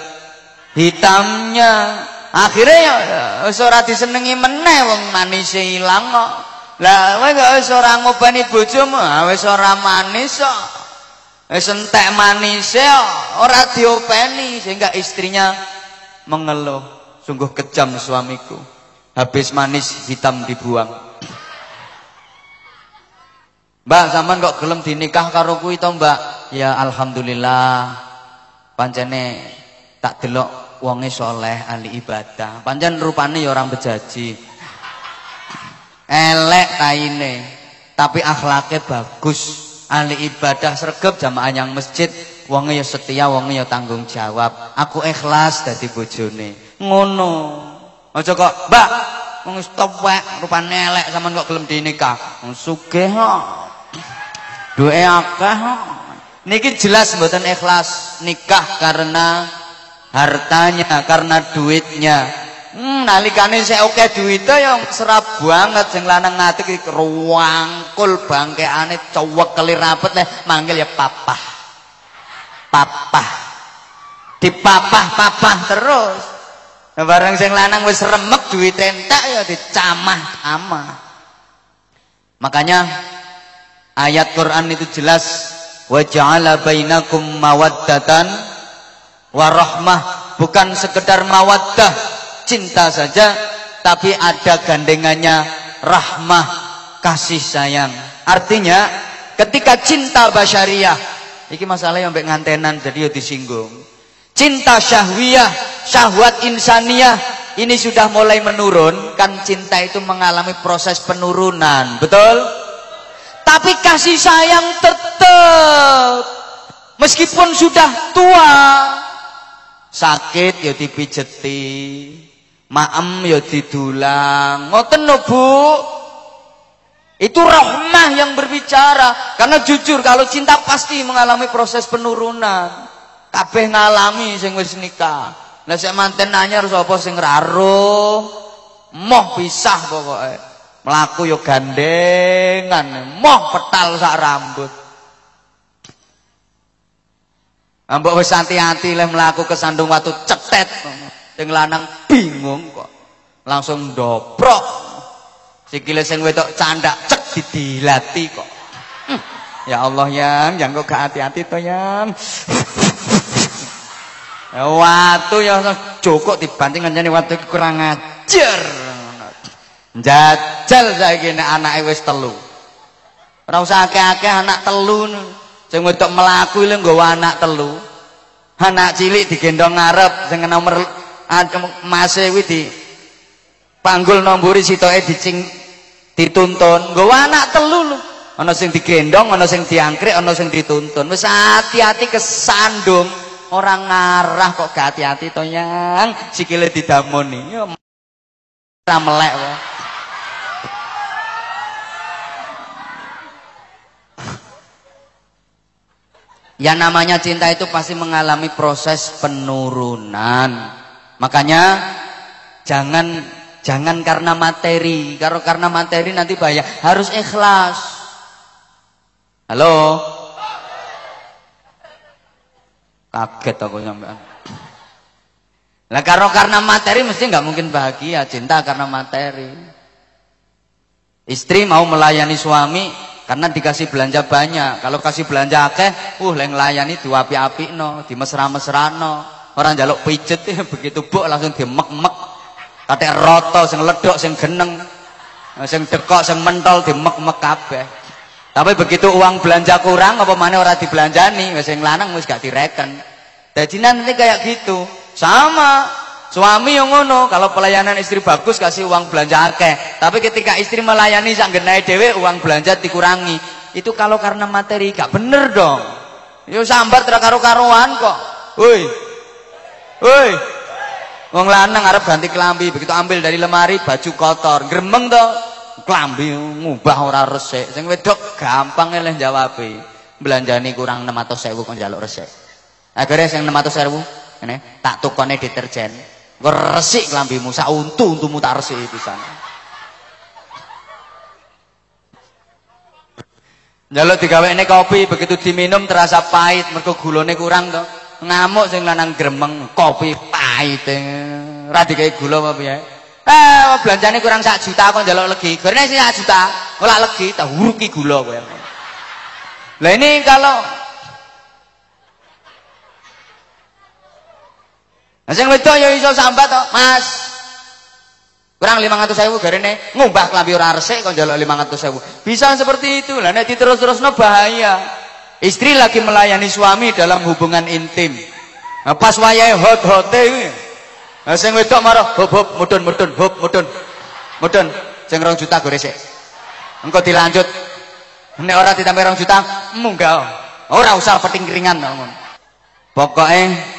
hitamnya. Akhirnya ya wis ora disenengi meneh wong manise ilang kok. Lah kowe kok wis ora ngobani bojomu, wis ora manis kok. Wis entek manise ora diopeni sehingga istrinya mengeluh, sungguh kejam suamiku. Habis manis hitam dibuang. Mbak, zaman kok gelem dinikah karo kuwi to, Mbak? Ya alhamdulillah. Pancene tak delok wonge soleh, ahli ibadah. Pancen rupane ya orang bejaji. Elek taine, tapi akhlaknya bagus. Ahli ibadah sregep jamaah yang masjid. Wonge ya setia wonge ya tanggung jawab. Aku ikhlas dadi bojone. Ngono. Aja kok mbak. Wong stop wae rupane elek sampean kok gelem dinikah. Sugih kok duwe akeh niki jelas mboten ikhlas nikah karena hartanya karena duitnya Hmm, nalikane sik oke duwite ya serap banget sing lanang ngati ruangkul bangkeane cowok keli rapet leh manggil ya papa. Papa. Dipapah-papah terus. Nah, bareng sing lanang wis remek duwite entek ya dicamah-amah. Makanya ayat Quran itu jelas wa ja'ala bainakum mawaddatan warahmah bukan sekedar mawaddah cinta saja tapi ada gandengannya rahmah kasih sayang. Artinya ketika cinta basyariah ini masalah yang ngantenan jadi ya disinggung. Cinta syahwiyah syahwat insaniah ini sudah mulai menurun kan cinta itu mengalami proses penurunan betul tapi kasih sayang tetap meskipun sudah tua sakit ya dipijeti Maem ya didulang. Ngoten no, Bu. Itu rahmah yang berbicara. Karena jujur kalau cinta pasti mengalami proses penurunan. Kabeh ngalami sing wis nikah. Lah sik manten anyar sapa sing raruh? Moh pisah pokoke. Mlaku yo gandengan, moh petal sak rambut. Ambok wis hati-hati le mlaku kesandung watu cetet. Sing lanang bingung kok. Langsung dobrok. Sikile sing wedok candak cek didilati kok. Hm. Ya Allah yang, yang kok gak hati-hati to yang. Watu ya cukup dibanting nganjani watu kurang ajar. Jajal saiki nek anake wis telu. Ora usah akeh-akeh anak telu. Sing wedok mlaku lho nggawa anak telu. Anak cilik digendong ngarep sing nomor mase kuwi di panggul nomburi sitoke dicing dituntun. Nggawa anak telu lho. Ana sing digendong, ana sing diangkrik, ana sing dituntun. Wis hati-hati kesandung. Orang ngarah kok gak hati-hati to yang sikile didamoni. Ya melek wae. Ya namanya cinta itu pasti mengalami proses penurunan. Makanya jangan jangan karena materi. Kalau karena materi nanti bahaya. Harus ikhlas. Halo? Kaget aku sampean. Lah karo karena materi mesti nggak mungkin bahagia, cinta karena materi. Istri mau melayani suami karena dikasih belanja banyak. Kalau kasih belanja akeh, uh leng layani diwapi-api no, dimesra-mesra no. Orang jaluk pijet ya begitu buk langsung dimek-mek. Katek roto sing ledok sing geneng. Sing dekok sing mentol dimek-mek kabeh. Tapi begitu uang belanja kurang apa mana orang dibelanjani, sing lanang wis gak direken. Jadi nanti kayak gitu. Sama suami yang ngono, kalau pelayanan istri bagus kasih uang belanja akeh. Tapi ketika istri melayani sak genai dhewe uang belanja dikurangi. Itu kalau karena materi gak bener dong. Yo sambar tra karo-karuan kok. Woi. Woi. Wong lanang arep ganti kelambi, begitu ambil dari lemari baju kotor, gremeng to klambi ngubah ora resik. Sing wedok gampang eleh jawabe. Belanjani kurang 600.000 kok njaluk resik. Akhirnya sing 600.000 ngene tak tukone deterjen. Resik klambimu sak untu untumu tak resik pisan. Njaluk digawekne kopi begitu diminum terasa pahit mergo gulone kurang to. Ngamuk sing lanang gremeng kopi pahit. Ora dikai gula apa piye? Eh, belanjane kurang sak juta kok njaluk legi. Gorene sing sak juta, ora legi, tak huruki gula kowe. Lah ini kalau Nah sing wedok ya iso sambat to, Mas. Kurang 500.000 garene ngumbah klambi ora resik kok njaluk 500.000. Bisa seperti itu. Lah nek diterus-terusno bahaya. Istri lagi melayani suami dalam hubungan intim. Nah, pas wayahe hot-hote kuwi Nah, sing wedok marah, hop hop mudun mudun hop mudun. Mudun sing 2 juta go resik. Engko dilanjut. Nek ora ditambah 2 juta, munggah. Ora usah peting keringan ngono. Pokoke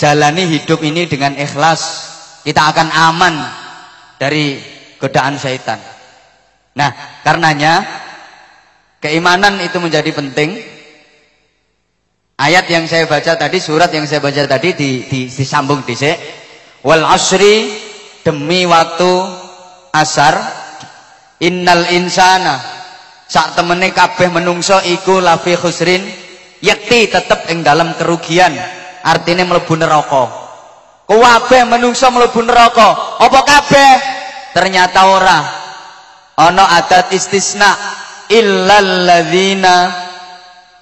jalani hidup ini dengan ikhlas, kita akan aman dari godaan syaitan. Nah, karenanya keimanan itu menjadi penting. Ayat yang saya baca tadi, surat yang saya baca tadi di, di, disambung dhisik wal asri demi waktu asar innal insana sak temene kabeh menungso iku lafi khusrin yakti tetep ing dalam kerugian artinya mlebu neraka. Kabeh menungso mlebu neraka. Apa kabeh? Ternyata ora. Ana adat istisna. Illal ladzina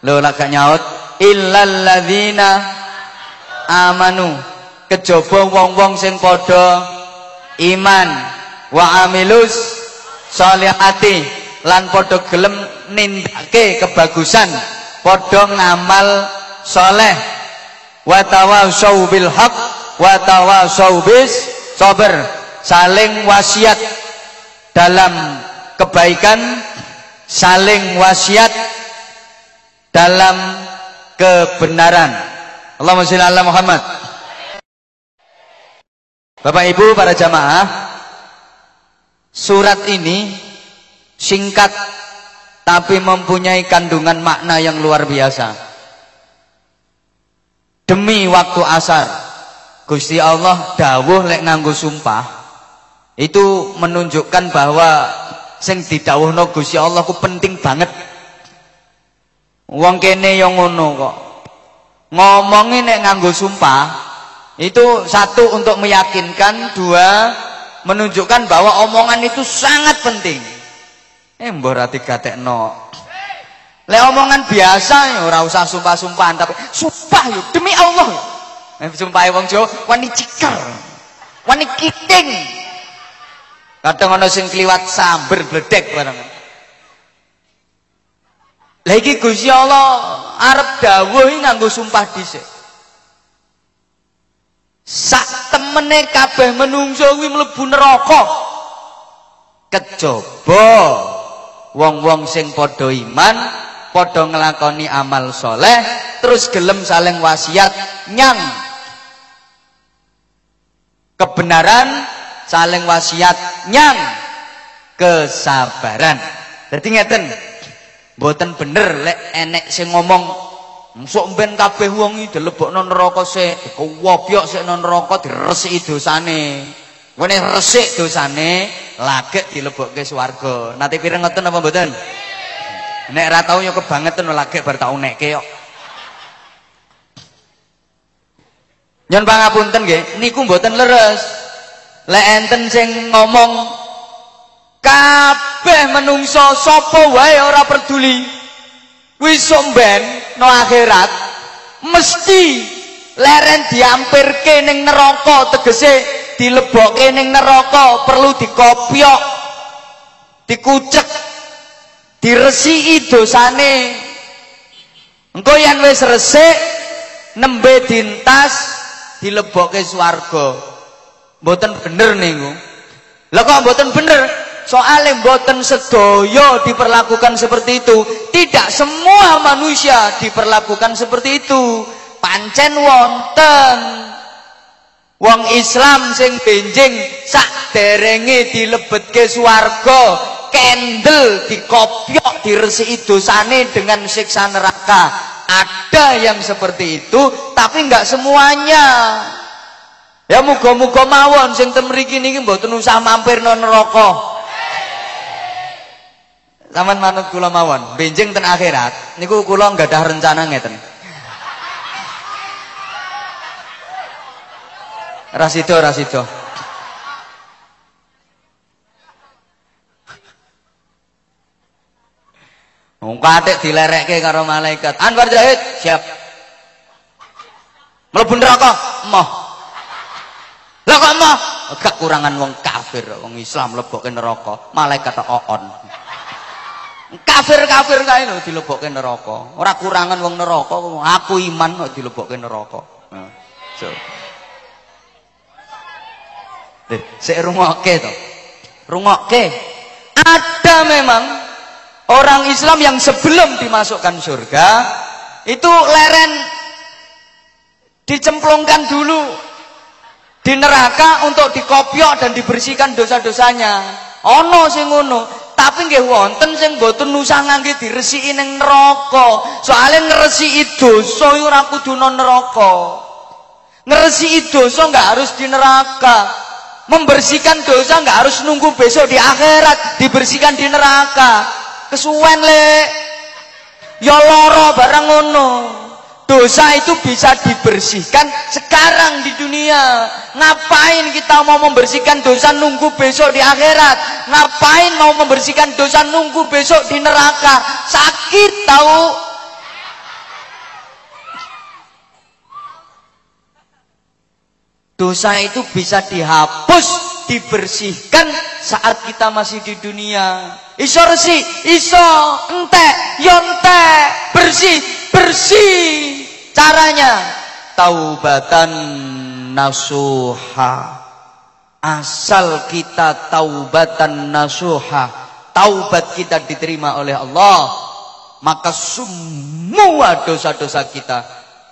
lho lak nyaut. Illal ladzina amanu. Kejaba wong-wong sing padha iman. Wa amilus sholihati lan padha gelem nindakake kebagusan. Padha ngamal soleh wa tawasau bil haq wa tawasau bis sabar saling wasiat dalam kebaikan saling wasiat dalam kebenaran. Allahumma sholli ala Muhammad. Bapak Ibu para jamaah Surat ini Singkat Tapi mempunyai kandungan makna yang luar biasa Demi waktu asar Gusti Allah dawuh lek nganggo sumpah itu menunjukkan bahwa sing didhawuhno Gusti Allah ku penting banget. Wong kene yang ngono kok. Ngomongi nek nganggo sumpah itu satu untuk meyakinkan, dua menunjukkan bahwa omongan itu sangat penting. Eh mbok ra digatekno. Lek omongan biasa ora usah sumpah-sumpahan tapi sumpah yo demi Allah. Eh sumpahe wong Jawa wani cikar. Wani kiting. Kadang ana sing kliwat samber bledek barang. Lah iki Gusti Allah arep dawuh nganggo sumpah dhisik. Sak temene kabeh menungso kuwi mlebu neraka. Kejaba wong-wong sing padha iman, padha nglakoni amal soleh, terus gelem saling wasiat nyang. Kebenaran saling wasiat nyang. Kesabaran. Jadi ngeten mboten bener lek enek sing ngomong sok ben kabeh wong iki dilebokno neraka sik kuwobyok sik nang neraka diresiki dosane. Wene resik dosane lagek dilebokke swarga. Nate pireng ngoten apa mboten nek ra tau yo kebangetan lagek bar tau nekke kok Nyon pangapunten nggih, niku mboten leres. Lek enten sing ngomong kabeh menungso sapa wae ora peduli. Kuwi somben no akhirat mesti leren diampirke ning neraka tegese dilebokke ning neraka perlu dikopyok dikucek diresiki dosane engko yen wis resik nembe dintas dilebokke swarga. Mboten bener niku. Lah kok mboten bener? Soalnya mboten sedaya diperlakukan seperti itu. Tidak semua manusia diperlakukan seperti itu. Pancen wonten wong Islam sing benjing sak derenge dilebetke swarga, kendel dikopyok diresiki dosane dengan siksa neraka. Ada yang seperti itu, tapi enggak semuanya. Ya muga-muga mawon sing ten mriki niki mboten usah mampir nang neraka. Saman manut kula mawon, benjing ten akhirat niku kula ada rencana ngeten. Rasido rasido. Wong kathik dilerekke karo malaikat. Anwar Zahid, siap. Mlebu neraka, moh. Lah kok moh? Kekurangan wong kafir, wong Islam lebokke neraka, malaikat oon. Kafir-kafir kae lho dilebokke neraka. Ora kurangan wong neraka, aku iman kok dilebokke neraka. Nah, so. Deh, sik rungokke to. Rungokke. Ada memang orang Islam yang sebelum dimasukkan surga itu leren dicemplungkan dulu di neraka untuk dikopiok dan dibersihkan dosa-dosanya. Ono sing ngono tapi nggih wonten sing boten usah ngangge diresiki ning neraka. Soalnya ngresiki dosa ora kudu nang neraka. Ngresiki dosa enggak harus di neraka. Membersihkan dosa enggak harus nunggu besok di akhirat dibersihkan di neraka kesuwen le ya loro barang ngono. Dosa itu bisa dibersihkan sekarang di dunia. Ngapain kita mau membersihkan dosa nunggu besok di akhirat? Ngapain mau membersihkan dosa nunggu besok di neraka? Sakit tahu? Dosa itu bisa dihapus dibersihkan saat kita masih di dunia. Iso resi, iso entek, yonte, bersih, bersih. Caranya taubatan nasuha. Asal kita taubatan nasuha, taubat kita diterima oleh Allah, maka semua dosa-dosa kita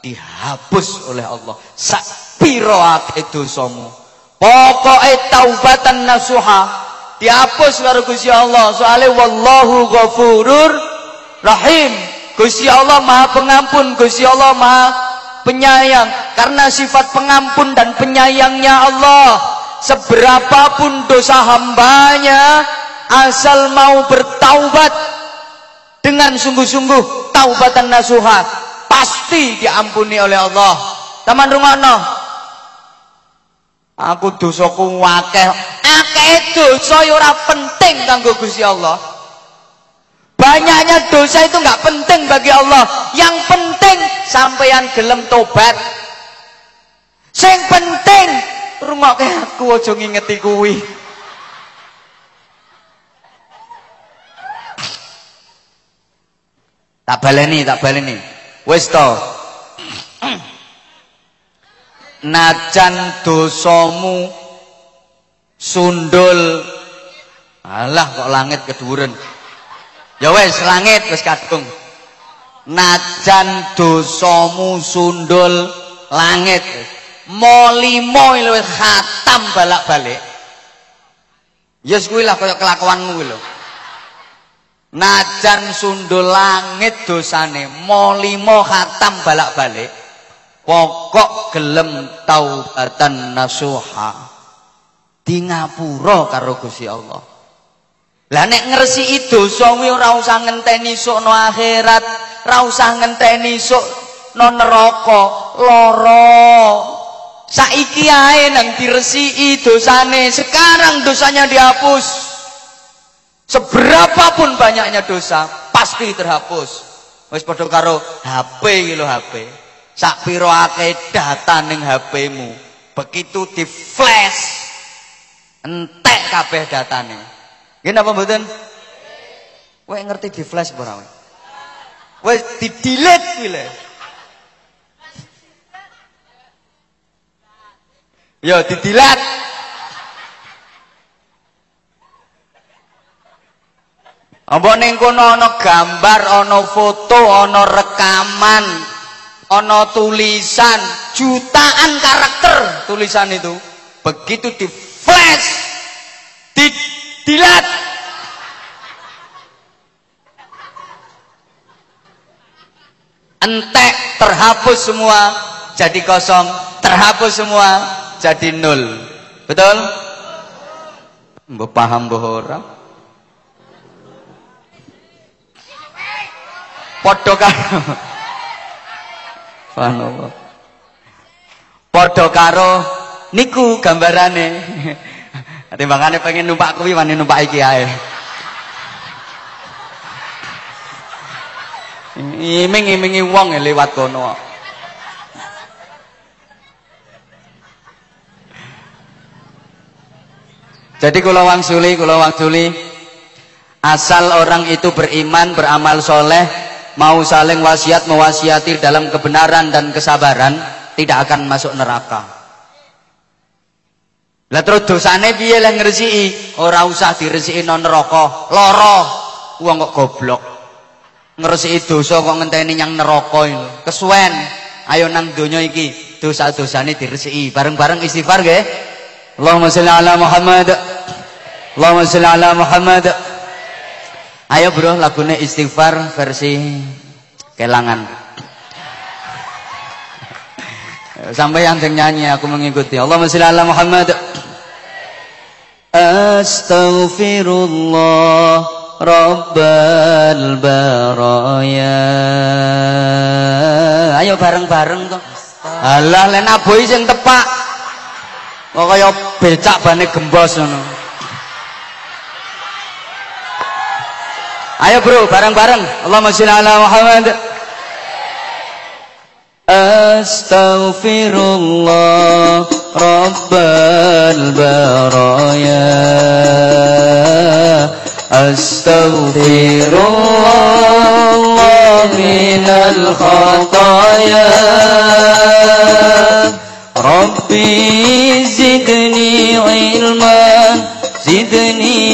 dihapus oleh Allah. Sakpiro akeh dosamu Pokoknya taubatan nasuha. Dihapus karo Gusti Allah. Soalnya wallahu ghafurur rahim. Gusti Allah Maha Pengampun, Gusti Allah Maha penyayang. Karena sifat pengampun dan penyayangnya Allah. Seberapapun dosa hambanya asal mau bertaubat dengan sungguh-sungguh taubatan nasuha pasti diampuni oleh Allah. Taman rungono aku dosaku wakeh akeh dosa ya ora penting kanggo Gusti Allah. Banyaknya dosa itu nggak penting bagi Allah. Yang penting sampeyan gelem tobat. Sing penting rungokke aku aja ngingeti kuwi. Tak baleni tak baleni. Wis to najan dosamu sundul. Alah kok langit keduren. Ya wis langit wis kadung. Najan dosamu sundul langit. Molimo lho khatam balak-balik. Yes kuwi lah kaya kelakuanmu lho. Najan sundul langit dosane molimo khatam balak-balik pokok gelem taubatan nasuha di ngapura karo Gusti Allah lah nek ngresiki dosa kuwi ora usah ngenteni sukno akhirat Ra usah ngenteni sok neraka lara. Saiki ae nang diresiki dosane, sekarang dosanya dihapus. Seberapapun banyaknya dosa, pasti terhapus. Wis padha karo HP iki lho HP. Sak pira akeh data ning HP-mu. Begitu di flash entek kabeh datane. Nggih napa mboten? Kowe ngerti di flash ora kowe? Wes di-delete kuwi lho. Yo didilat. Apa ning kono ana gambar, ana foto, ana rekaman, ana tulisan, jutaan karakter. Tulisan itu. Begitu di flash, di dilat entek terhapus semua jadi kosong. Terhapus semua jadi nol betul? Mbok paham mbok ora? Padha karo Subhanallah. Padha karo niku gambarane. Timbangane pengen numpak kuwi wani numpak iki ae. Iming-imingi wong ya lewat kono. Jadi kalau wang suli kalau wang suli asal orang itu beriman beramal soleh mau saling wasiat mewasiati dalam kebenaran dan kesabaran tidak akan masuk neraka lah terus dosane piye lah ngresiki ora usah diresiki non neraka lara wong kok goblok ngresiki dosa kok ngenteni nyang neraka. Kesuwen. Ayo nang donya iki dosa-dosane diresiki. Bareng-bareng istighfar nggih. Allahumma shalli ala Muhammad. Allahumma shalli ala Muhammad. Ayo bro lagune istighfar versi kelangan. Sampai yang nyanyi aku mengikuti. Allahumma shalli ala Muhammad. Astaghfirullah Rabbal baraya Ayo bareng-bareng to. Alah len aboy sing tepak. Kok kaya becak bane gembos ngono. Ayo bro, bareng-bareng. Allahumma sholli ala Muhammad. Astaghfirullah Rabbal baraya أستغفر الله من الخطايا ربي زدني علما زدني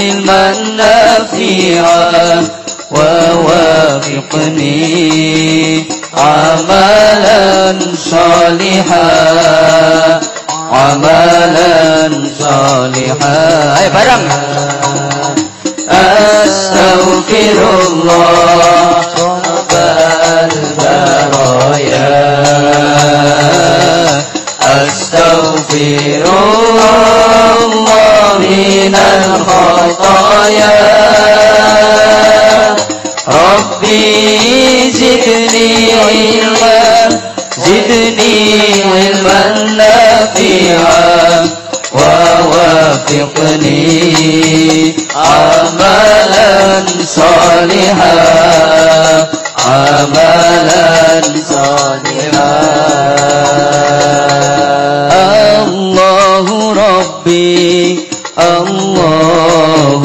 علما نافعا ووافقني عملا صالحا عملا صالحا. أي برم. أستغفر الله البرايا. أستغفر الله من الخطايا. ربي زدني علما زدني علما نافعا ووافقني عملا صالحا عملا صالحا. الله ربي Allah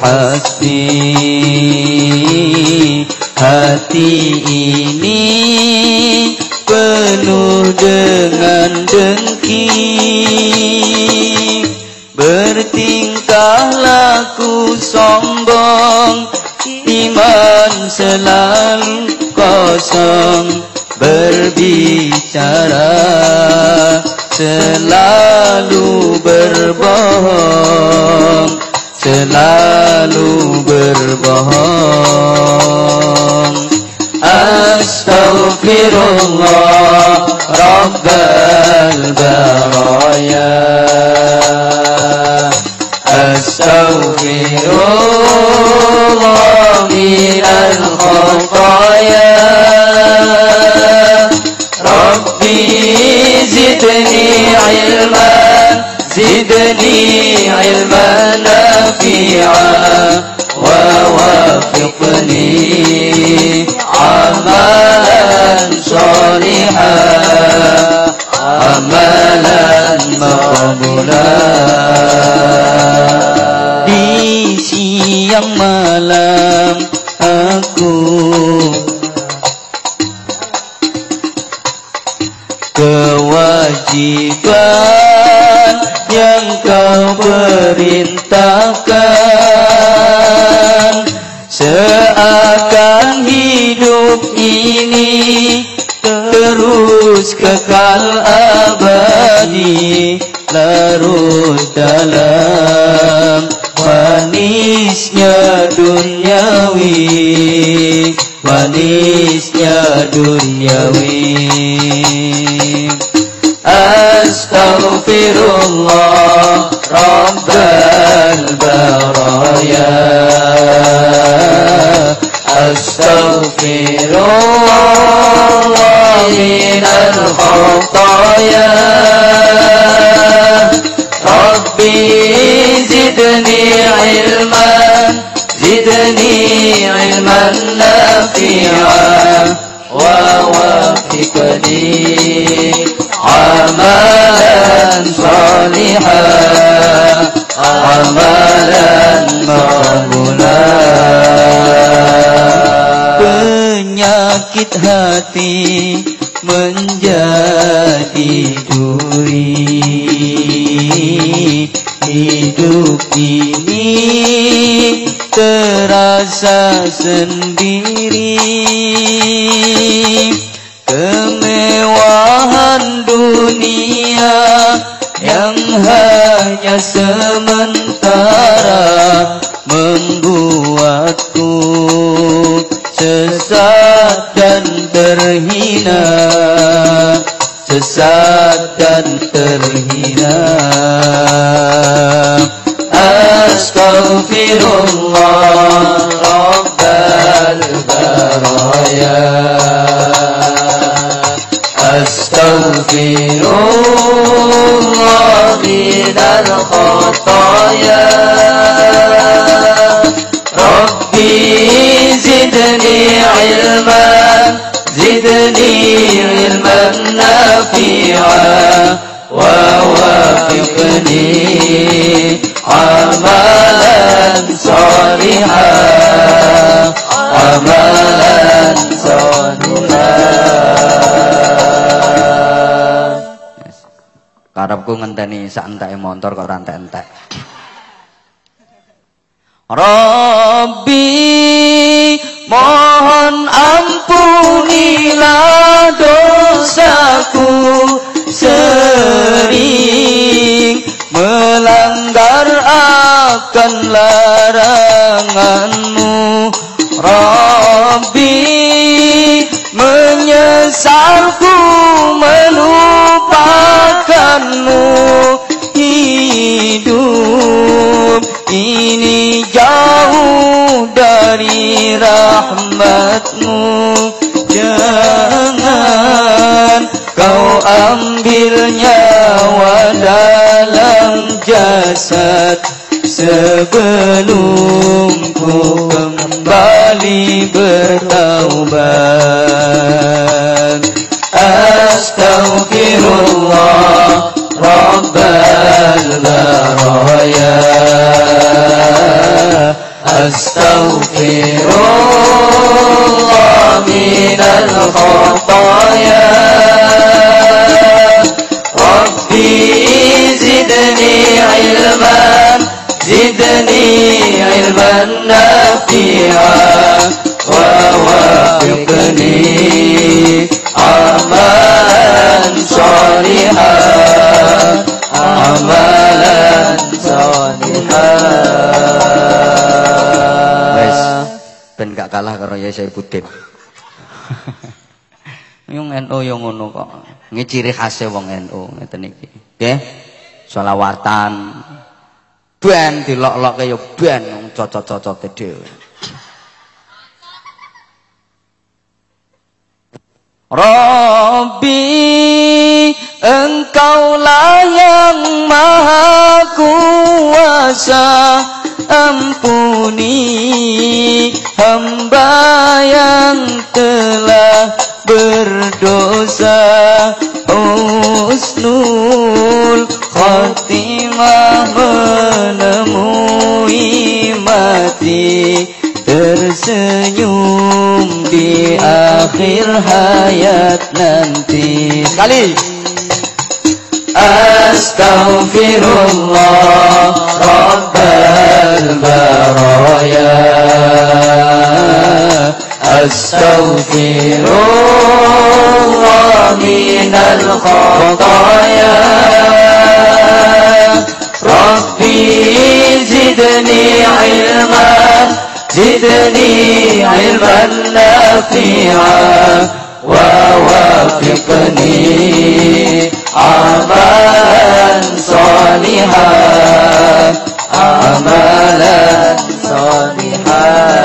hati Hati ini penuh dengan dengki. Bertingkah laku sombong Iman selalu kosong. Berbicara selalu berbohong selalu berbohong Astaghfirullah Rabbal baraya Astaghfirullah minal khataya نافعا ووافقني عملا صالحا عملا مقبولا di siang malam aku kewajiban yang kau perintahkan. Seakan hidup ini terus kekal abadi larut dalam manisnya duniawi manisnya duniawi أستغفر الله رب البرايا. أستغفر الله من الخطايا. ربي زدني علما زدني علما نافعا. ووافقني عملا صالحا عملا مقبولا penyakit hati menjadi duri hidup ini terasa sendiri kemewahan dunia yang hanya sementara membuatku sesat dan terhina sesat dan terhina. Astaghfirullah Rabbal baraya أستغفر الله من الخطايا. ربي زدني علما زدني علما نافعا ووافقني عملا صالحا. عملا صالحا. Karepku ngenteni sak enteke motor kok ora entek-entek. Rabbi mohon ampunilah dosaku sering melanggar akan laranganmu Rabbi menyesalku melupakan tanganmu hidup. Ini jauh dari rahmatmu. Jangan kau ambil nyawa dalam jasad. Sebelum ku kembali bertaubat أستغفر الله رب البرايا أستغفر الله من الخطايا. ربي زدني علما. نافعا ووفقني عملا صالحا عملا صالحا Wes ben gak kalah karo ya saya Budin. Yung NU yang ngono kok. Ngi khasnya wong NU ngeten iki. Nggih. Selawatan, ban dilok-lokke ya ban wong cocok-cocoke dhewe. Rabbi engkau lah yang maha kuasa Ampuni hamba yang telah berdosa. Husnul khotimah menemui mati Tersenyum di akhir hayat nanti. Sekali Astaghfirullah Rabbal baraya أستغفر الله من الخطايا. ربي زدني علما زدني علما نافعا. ووافقني amalan salihah amalan salihah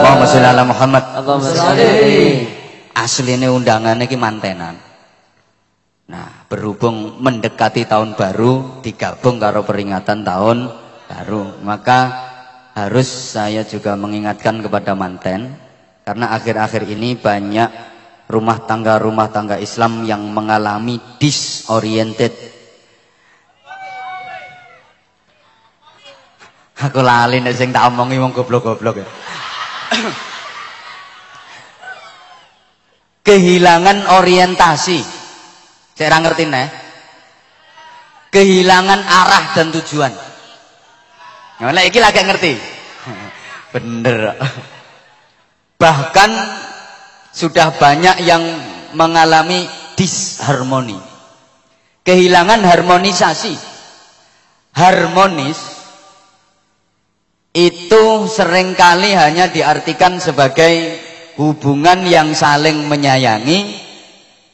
Allahumma sholli ala Muhammad. Allahumma sholli asline undangannya iki mantenan. Nah berhubung mendekati tahun baru digabung karo peringatan tahun baru maka harus saya juga mengingatkan kepada manten karena akhir-akhir ini banyak rumah tangga-rumah tangga Islam yang mengalami disoriented. Aku lali nek sing tak omongi wong goblok-goblok ya. kehilangan orientasi. Saya ngerti nih. Kehilangan arah dan tujuan. Nah, iki lagi ngerti. Bener. Bahkan sudah banyak yang mengalami disharmoni. Kehilangan harmonisasi. Harmonis itu sering kali hanya diartikan sebagai hubungan yang saling menyayangi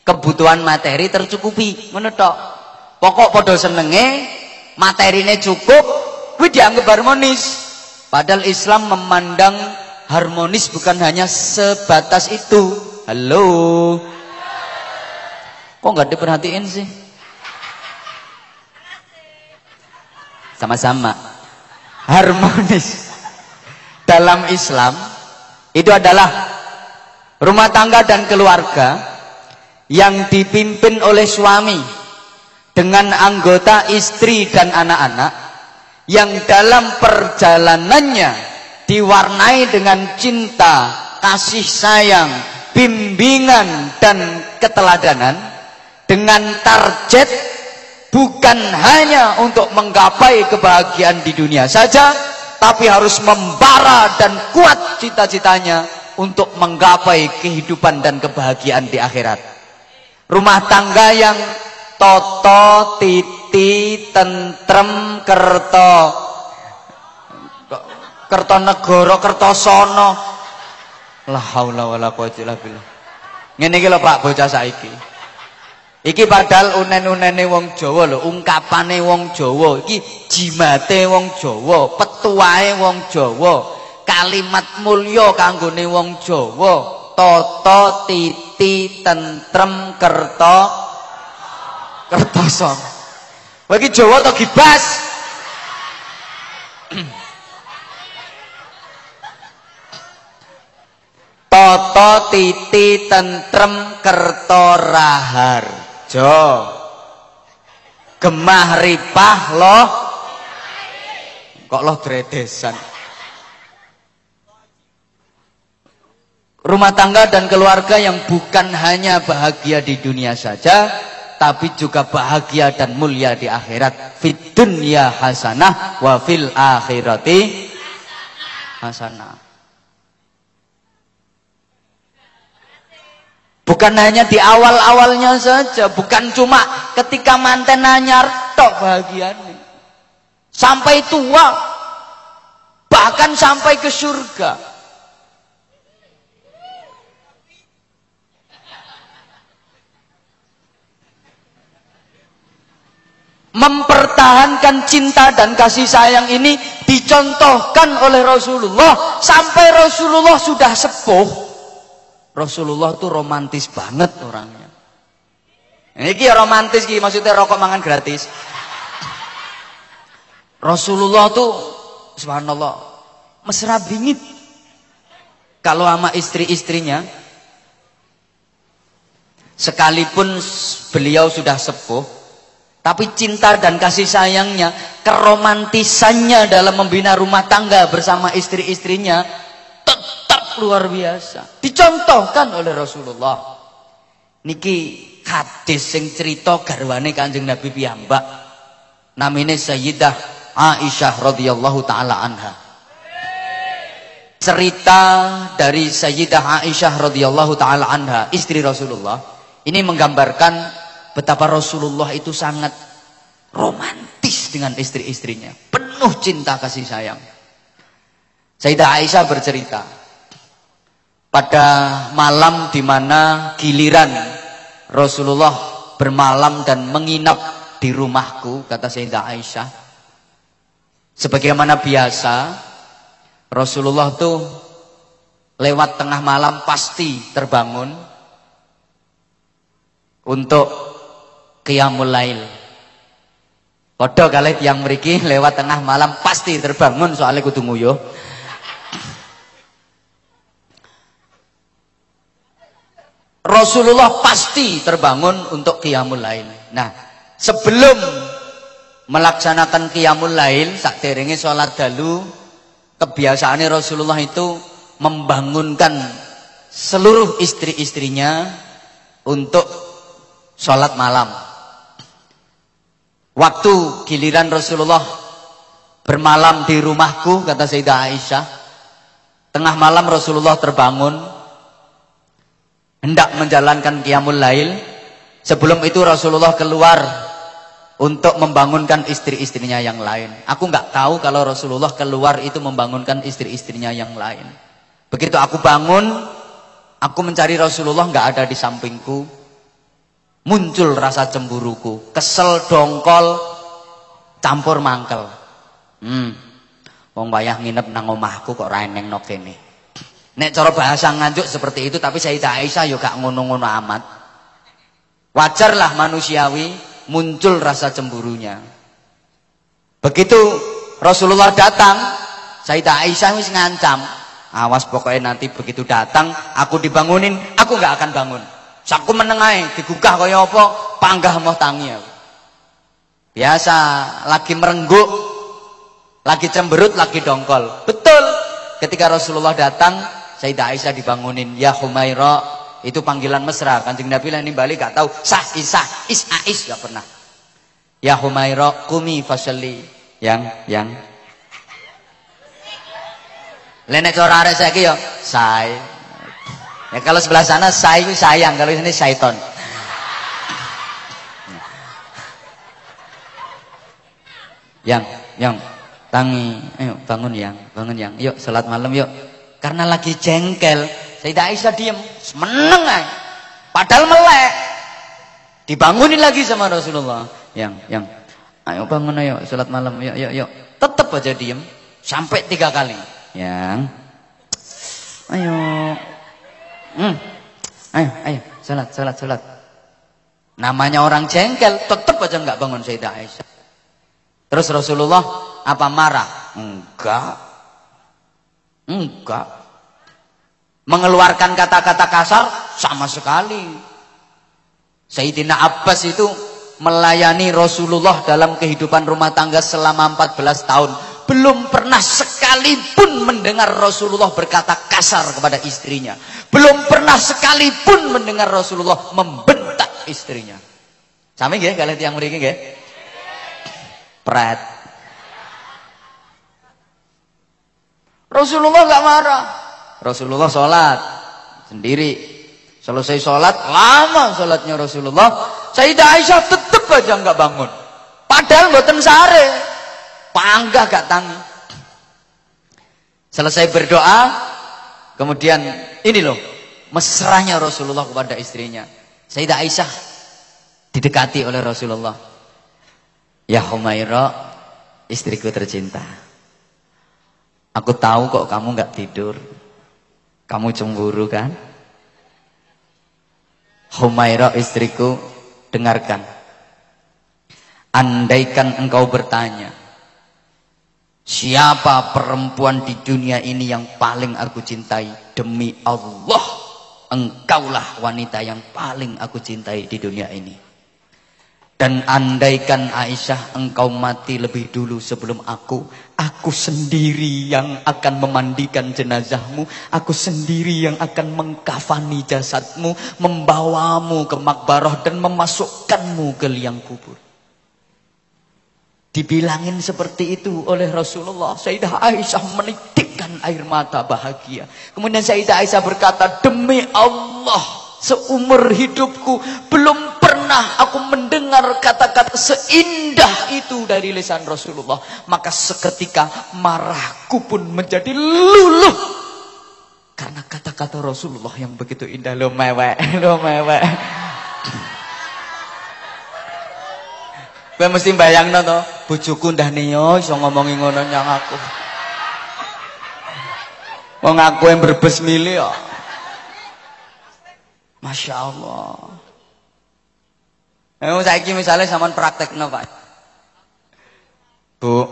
kebutuhan materi tercukupi menetok pokok podo senenge materinya cukup kuwi dianggap harmonis padahal Islam memandang harmonis bukan hanya sebatas itu. Halo. Kok nggak diperhatiin sih? Sama-sama. Harmonis. Dalam Islam itu adalah rumah tangga dan keluarga yang dipimpin oleh suami dengan anggota istri dan anak-anak yang dalam perjalanannya diwarnai dengan cinta, kasih sayang, bimbingan dan keteladanan dengan target bukan hanya untuk menggapai kebahagiaan di dunia saja tapi harus membara dan kuat cita-citanya untuk menggapai kehidupan dan kebahagiaan di akhirat. Rumah tangga yang toto titi tentrem kerto kerto negoro kerto sono la haula wala quwata illa billah. Ngene iki lho Pak bocah saiki. Iki padahal unen-unene wong Jawa lho, ungkapane wong Jawa, iki jimate wong Jawa, petuae wong Jawa, kalimat mulya kanggone wong Jawa, tata titi tentrem kerta kertoso. Kowe iki Jawa to gibas? Tata titi tentrem kerta rahar. Jo. Gemah ripah loh. Kok loh dredesan. Rumah tangga dan keluarga yang bukan hanya bahagia di dunia saja, tapi juga bahagia dan mulia di akhirat. Fit dunya hasanah wa fil akhirati hasanah. Bukan hanya di awal-awalnya saja, bukan cuma ketika manten nanyar tok bahagianya. Sampai tua, bahkan sampai ke surga. Mempertahankan cinta dan kasih sayang ini dicontohkan oleh Rasulullah sampai Rasulullah sudah sepuh Rasulullah tuh romantis banget orangnya. Ini romantis ki maksudnya rokok mangan gratis. Rasulullah tuh subhanallah mesra bingit. Kalau sama istri-istrinya sekalipun beliau sudah sepuh tapi cinta dan kasih sayangnya, keromantisannya dalam membina rumah tangga bersama istri-istrinya luar biasa. Dicontohkan oleh Rasulullah. Niki hadis sing cerita garwane Kanjeng Nabi piyambak. Namine Sayyidah Aisyah radhiyallahu taala anha. Cerita dari Sayyidah Aisyah radhiyallahu taala anha, istri Rasulullah, ini menggambarkan betapa Rasulullah itu sangat romantis dengan istri-istrinya, penuh cinta kasih sayang. Sayyidah Aisyah bercerita, pada malam di mana giliran Rasulullah bermalam dan menginap di rumahku kata Sayyidah Aisyah. Sebagaimana biasa Rasulullah tuh lewat tengah malam pasti terbangun untuk qiyamul lail. Padha yang mriki lewat tengah malam pasti terbangun soalnya kudu nguyuh Rasulullah pasti terbangun untuk qiyamul lail. Nah, sebelum melaksanakan qiyamul lail, sak derenge salat dalu, kebiasaannya Rasulullah itu membangunkan seluruh istri-istrinya untuk sholat malam. Waktu giliran Rasulullah bermalam di rumahku, kata Sayyidah Aisyah, tengah malam Rasulullah terbangun, hendak menjalankan qiyamul lail sebelum itu Rasulullah keluar untuk membangunkan istri-istrinya yang lain. Aku nggak tahu kalau Rasulullah keluar itu membangunkan istri-istrinya yang lain. Begitu aku bangun aku mencari Rasulullah nggak ada di sampingku. Muncul rasa cemburuku kesel dongkol campur mangkel. Hmm wong wayah nginep nang omahku kok ra eneng nok kene Nek cara bahasa nganjuk seperti itu tapi Sayyidah Aisyah yo ngono-ngono amat. Wajarlah manusiawi muncul rasa cemburunya. Begitu Rasulullah datang, Sayyidah Aisyah wis ngancam, awas pokoknya nanti begitu datang aku dibangunin, aku gak akan bangun. Saku menengai, digugah kaya apa, panggah mau tangi. Biasa lagi merengguk, lagi cemberut, lagi dongkol. Betul. Ketika Rasulullah datang, Sayyidah Aisyah dibangunin, ya Humaira, itu panggilan mesra. Kanjeng Nabi lah ini balik gak tahu sah isah is ais gak pernah. Ya Humaira, kumi fasali. Yang yang Lenek cara arek saiki ya say. Ya kalau sebelah sana say itu sayang, kalau sini syaiton. Yang, yang, tangi, ayo bangun yang, bangun yang, yuk salat malam yuk. Karena lagi jengkel. Sayyidah Aisyah diem. Meneng. Padahal melek. Dibangunin lagi sama Rasulullah. Yang yang ayo bangun ayo salat malam. Yuk yuk yuk. Tetap aja diem sampai tiga kali. Yang ayo. Hmm. Ayo ayo salat salat salat. Namanya orang jengkel, tetap aja nggak bangun Sayyidah Aisyah. Terus Rasulullah apa marah? Enggak. Enggak. Mengeluarkan kata-kata kasar sama sekali. Sayyidina Abbas itu melayani Rasulullah dalam kehidupan rumah tangga selama 14 tahun. Belum pernah sekalipun mendengar Rasulullah berkata kasar kepada istrinya. Belum pernah sekalipun mendengar Rasulullah membentak istrinya. Sami nggih kalian tiyang mriki nggih? Pret. Rasulullah nggak marah. Rasulullah sholat sendiri. Selesai sholat, lama sholatnya Rasulullah. Sayyidah Aisyah tetep aja nggak bangun. Padahal mboten sare. Panggah gak tangi. Selesai berdoa, kemudian ini loh, mesranya Rasulullah kepada istrinya. Sayyidah Aisyah didekati oleh Rasulullah. Ya Humaira, istriku tercinta. Aku tahu kok kamu nggak tidur. Kamu cemburu kan? Humaira istriku, dengarkan. Andaikan engkau bertanya, siapa perempuan di dunia ini yang paling aku cintai? Demi Allah, engkaulah wanita yang paling aku cintai di dunia ini. Dan andaikan Aisyah engkau mati lebih dulu sebelum aku, aku sendiri yang akan memandikan jenazahmu, aku sendiri yang akan mengkafani jasadmu, membawamu ke makbarah dan memasukkanmu ke liang kubur. Dibilangin seperti itu oleh Rasulullah. Sayyidah Aisyah menitikkan air mata bahagia. Kemudian Sayyidah Aisyah berkata, demi Allah, seumur hidupku belum pernah aku mendengar kata-kata seindah itu dari lisan Rasulullah. Maka seketika marahku pun menjadi luluh. Karena kata-kata Rasulullah yang begitu indah. Lo mewek, lo mewek. Gue mesti bayang to, bojoku ndah niyo iso ngomongi ngono nyang aku. Wong aku yang berbes milih ya. Masya Allah. Eh, saiki misalnya sampean praktekno, Pak. Bu.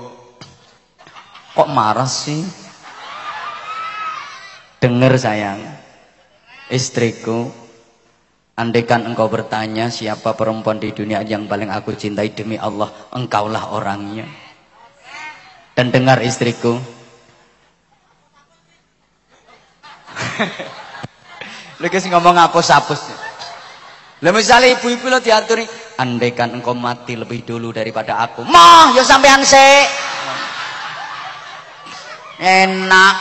Kok marah sih? Dengar sayang. Istriku, andaikan engkau bertanya siapa perempuan di dunia yang paling aku cintai demi Allah, engkaulah orangnya. Dan dengar istriku. Lha ngomong apus-apus. Lah misalnya ibu-ibu lo diaturi, andaikan engkau mati lebih dulu daripada aku. Mah, ya sampean sik. Enak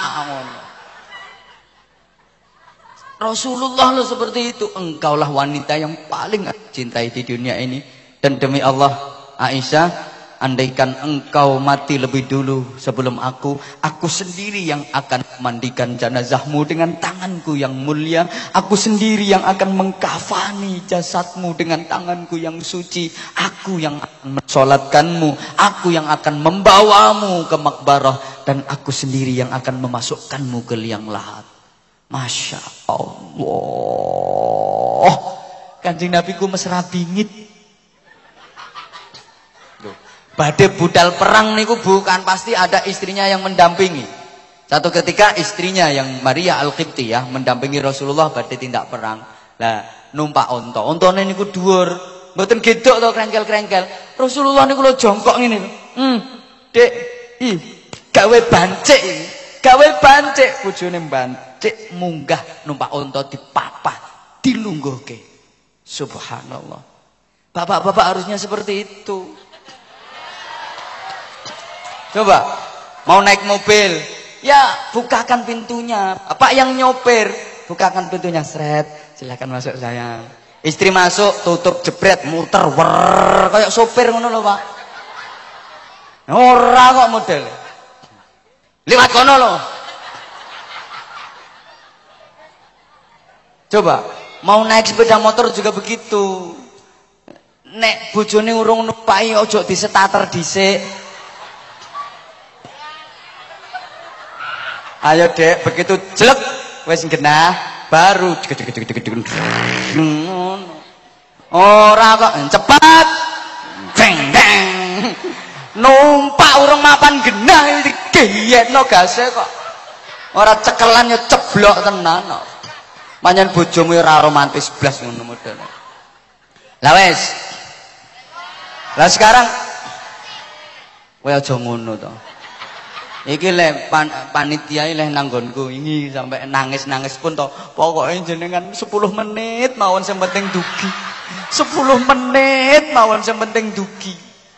Rasulullah lo seperti itu. Engkaulah wanita yang paling cintai di dunia ini. Dan demi Allah, Aisyah, Andaikan engkau mati lebih dulu sebelum aku, aku sendiri yang akan mandikan jenazahmu dengan tanganku yang mulia. Aku sendiri yang akan mengkafani jasadmu dengan tanganku yang suci. Aku yang akan mensolatkanmu. Aku yang akan membawamu ke makbarah. Dan aku sendiri yang akan memasukkanmu ke liang lahat. Masya Allah. Kanjeng Nabi ku mesra bingit Badai budal perang niku bukan pasti ada istrinya yang mendampingi. Satu ketika istrinya yang Maria Al-Qibti ya mendampingi Rasulullah badai tindak perang. Lah numpak onto. Ontone niku dhuwur. Mboten gedok to krengkel-krengkel. Rasulullah niku lho jongkok lho. Hmm. Dek, ih, gawe bancik. Gawe bancik bojone bancik munggah numpak onto dipapah, dilungguhke. Subhanallah. Bapak-bapak harusnya seperti itu. Coba, mau naik mobil, ya bukakan pintunya. Apa yang nyopir, bukakan pintunya, seret, silakan masuk sayang. Istri masuk, tutup jebret, muter, wer, kayak sopir ngono lho, Pak. Ora kok model. Liwat kono lho. Coba, mau naik sepeda motor juga begitu. nek bojone urung numpaki aja disetater dhisik. Ayo Dek, begitu jelek wis genah baru Ora kok cepat. Deng deng. Numpak urung mapan genah geyekno gase kok. Ora cekelan yo ceblok tenan kok. Manyan bojomu ora romantis blas ngono modele. Lah wis. Lah sekarang kowe aja ngono to. Iki le pan, panitia le nanggonku ini sampai nangis-nangis pun to. Pokoke jenengan 10 menit mawon sing penting dugi. 10 menit mawon sing penting dugi.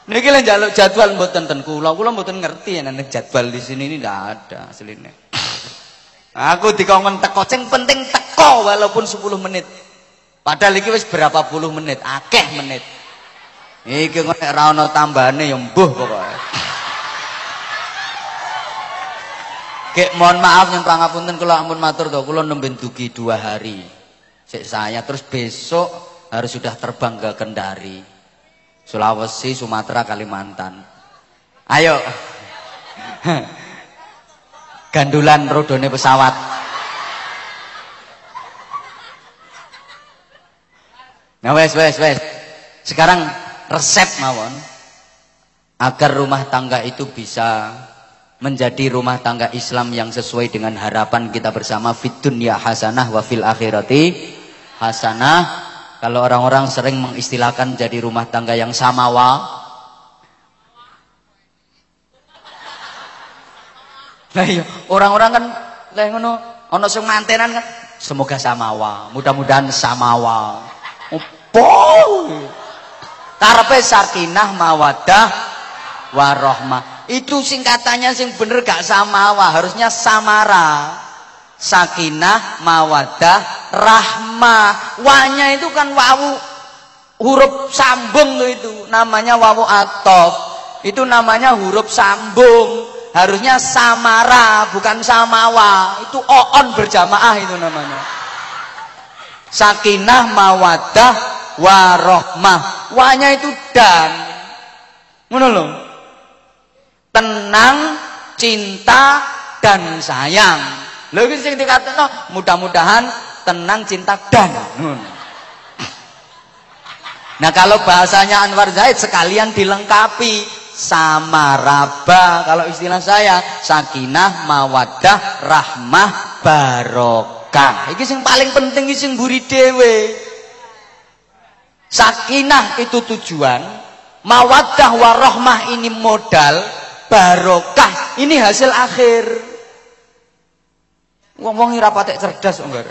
Niki le njaluk jadwal mboten ten kula. Kula mboten ngerti nek jadwal di sini ini ndak ada asline. Aku dikongkon teko, sing penting teko walaupun 10 menit. Padahal iki wis berapa puluh menit, akeh menit. Iki kok ora ana tambahane ya mbuh pokoke. Kek mohon maaf yang pangapunten kula ampun matur to, kula nembe dugi dua hari. Sik saya terus besok harus sudah terbang ke Kendari. Sulawesi, Sumatera, Kalimantan. Ayo. gandulan rodone pesawat. Nah wes wes wes. Sekarang resep mawon agar rumah tangga itu bisa menjadi rumah tangga Islam yang sesuai dengan harapan kita bersama fit dunya hasanah wa fil akhirati hasanah. Kalau orang-orang sering mengistilahkan jadi rumah tangga yang samawa, Nah iya, orang-orang kan lha ngono ana sing mantenan kan semoga samawa, mudah-mudahan samawa. Opo? Karepe sakinah mawadah warohmah. Itu singkatannya sing bener gak samawa, harusnya samara. Sakinah mawadah rahmah. Wanya itu kan wawu huruf sambung tuh itu, namanya wawu atof. Itu namanya huruf sambung harusnya samara bukan samawa itu oon berjamaah itu namanya sakinah mawadah warohmah wanya itu dan loh tenang cinta dan sayang. Lho iki sing dikatakan mudah-mudahan tenang cinta dan. Nah kalau bahasanya Anwar Zaid sekalian dilengkapi samaraba kalau istilah saya sakinah mawadah rahmah barokah. Iki sing paling penting iki sing mburi dhewe. Sakinah itu tujuan mawadah warahmah ini modal barokah ini hasil akhir ngomong ora patek cerdas enggak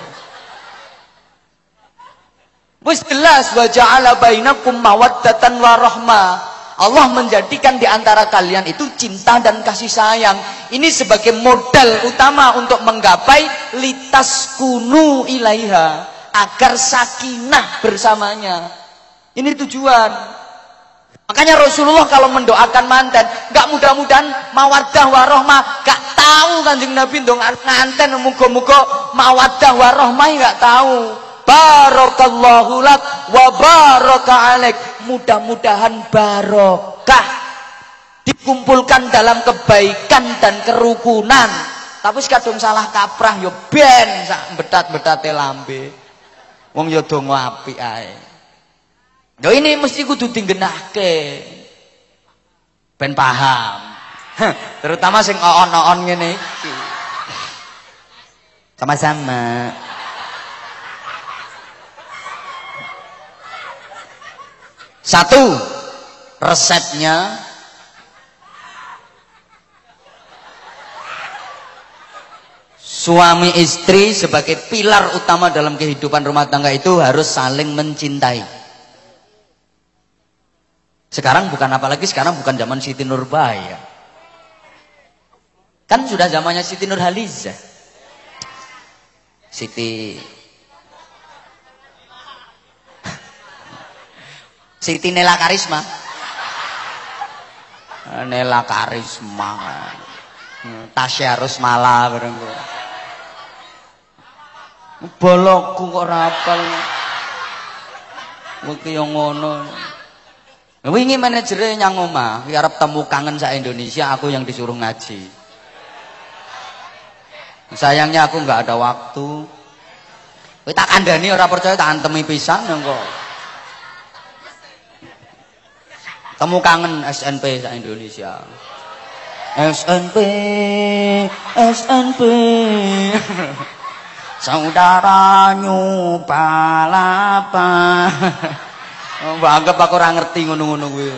wis jelas wa ja'ala bainakum mawaddatan warahmah Allah menjadikan di antara kalian itu cinta dan kasih sayang. Ini sebagai modal utama untuk menggapai litas kunu ilaiha. Agar sakinah bersamanya. Ini tujuan. Makanya Rasulullah kalau mendoakan mantan, gak mudah-mudahan mawadah warohmah, gak tahu kanjeng Nabi dong nganten muga-muga mawadah warohmah gak tahu. Barakallahu lak wa baraka alaik. Mudah-mudahan barokah dikumpulkan dalam kebaikan dan kerukunan. Tapi kadung salah kaprah yo ben sak betat-betate lambe. Wong yo do apik ae. Yo ini mesti kudu dinggenahke. Ben paham. Terutama sing oon-oon ngene iki. Sama-sama. Satu, resepnya suami istri sebagai pilar utama dalam kehidupan rumah tangga itu harus saling mencintai. Sekarang bukan apalagi sekarang bukan zaman Siti Nurbaya. Kan sudah zamannya Siti Nurhaliza. Siti Siti Nela Karisma. Nela Karisma. Tasya Rusmala bareng. Bolokku kok ora apal. Kuwi yo ngono. Wingi manajernya nyang omah, arep temu kangen sa Indonesia, aku yang disuruh ngaji. Sayangnya aku nggak ada waktu. Kowe tak kandhani ora percaya tak antemi pisan kok. Temu kangen SNP sa Indonesia. SNP, SNP. Saudara nyupalapa. Mbak anggap aku ora ngerti ngono-ngono kuwi.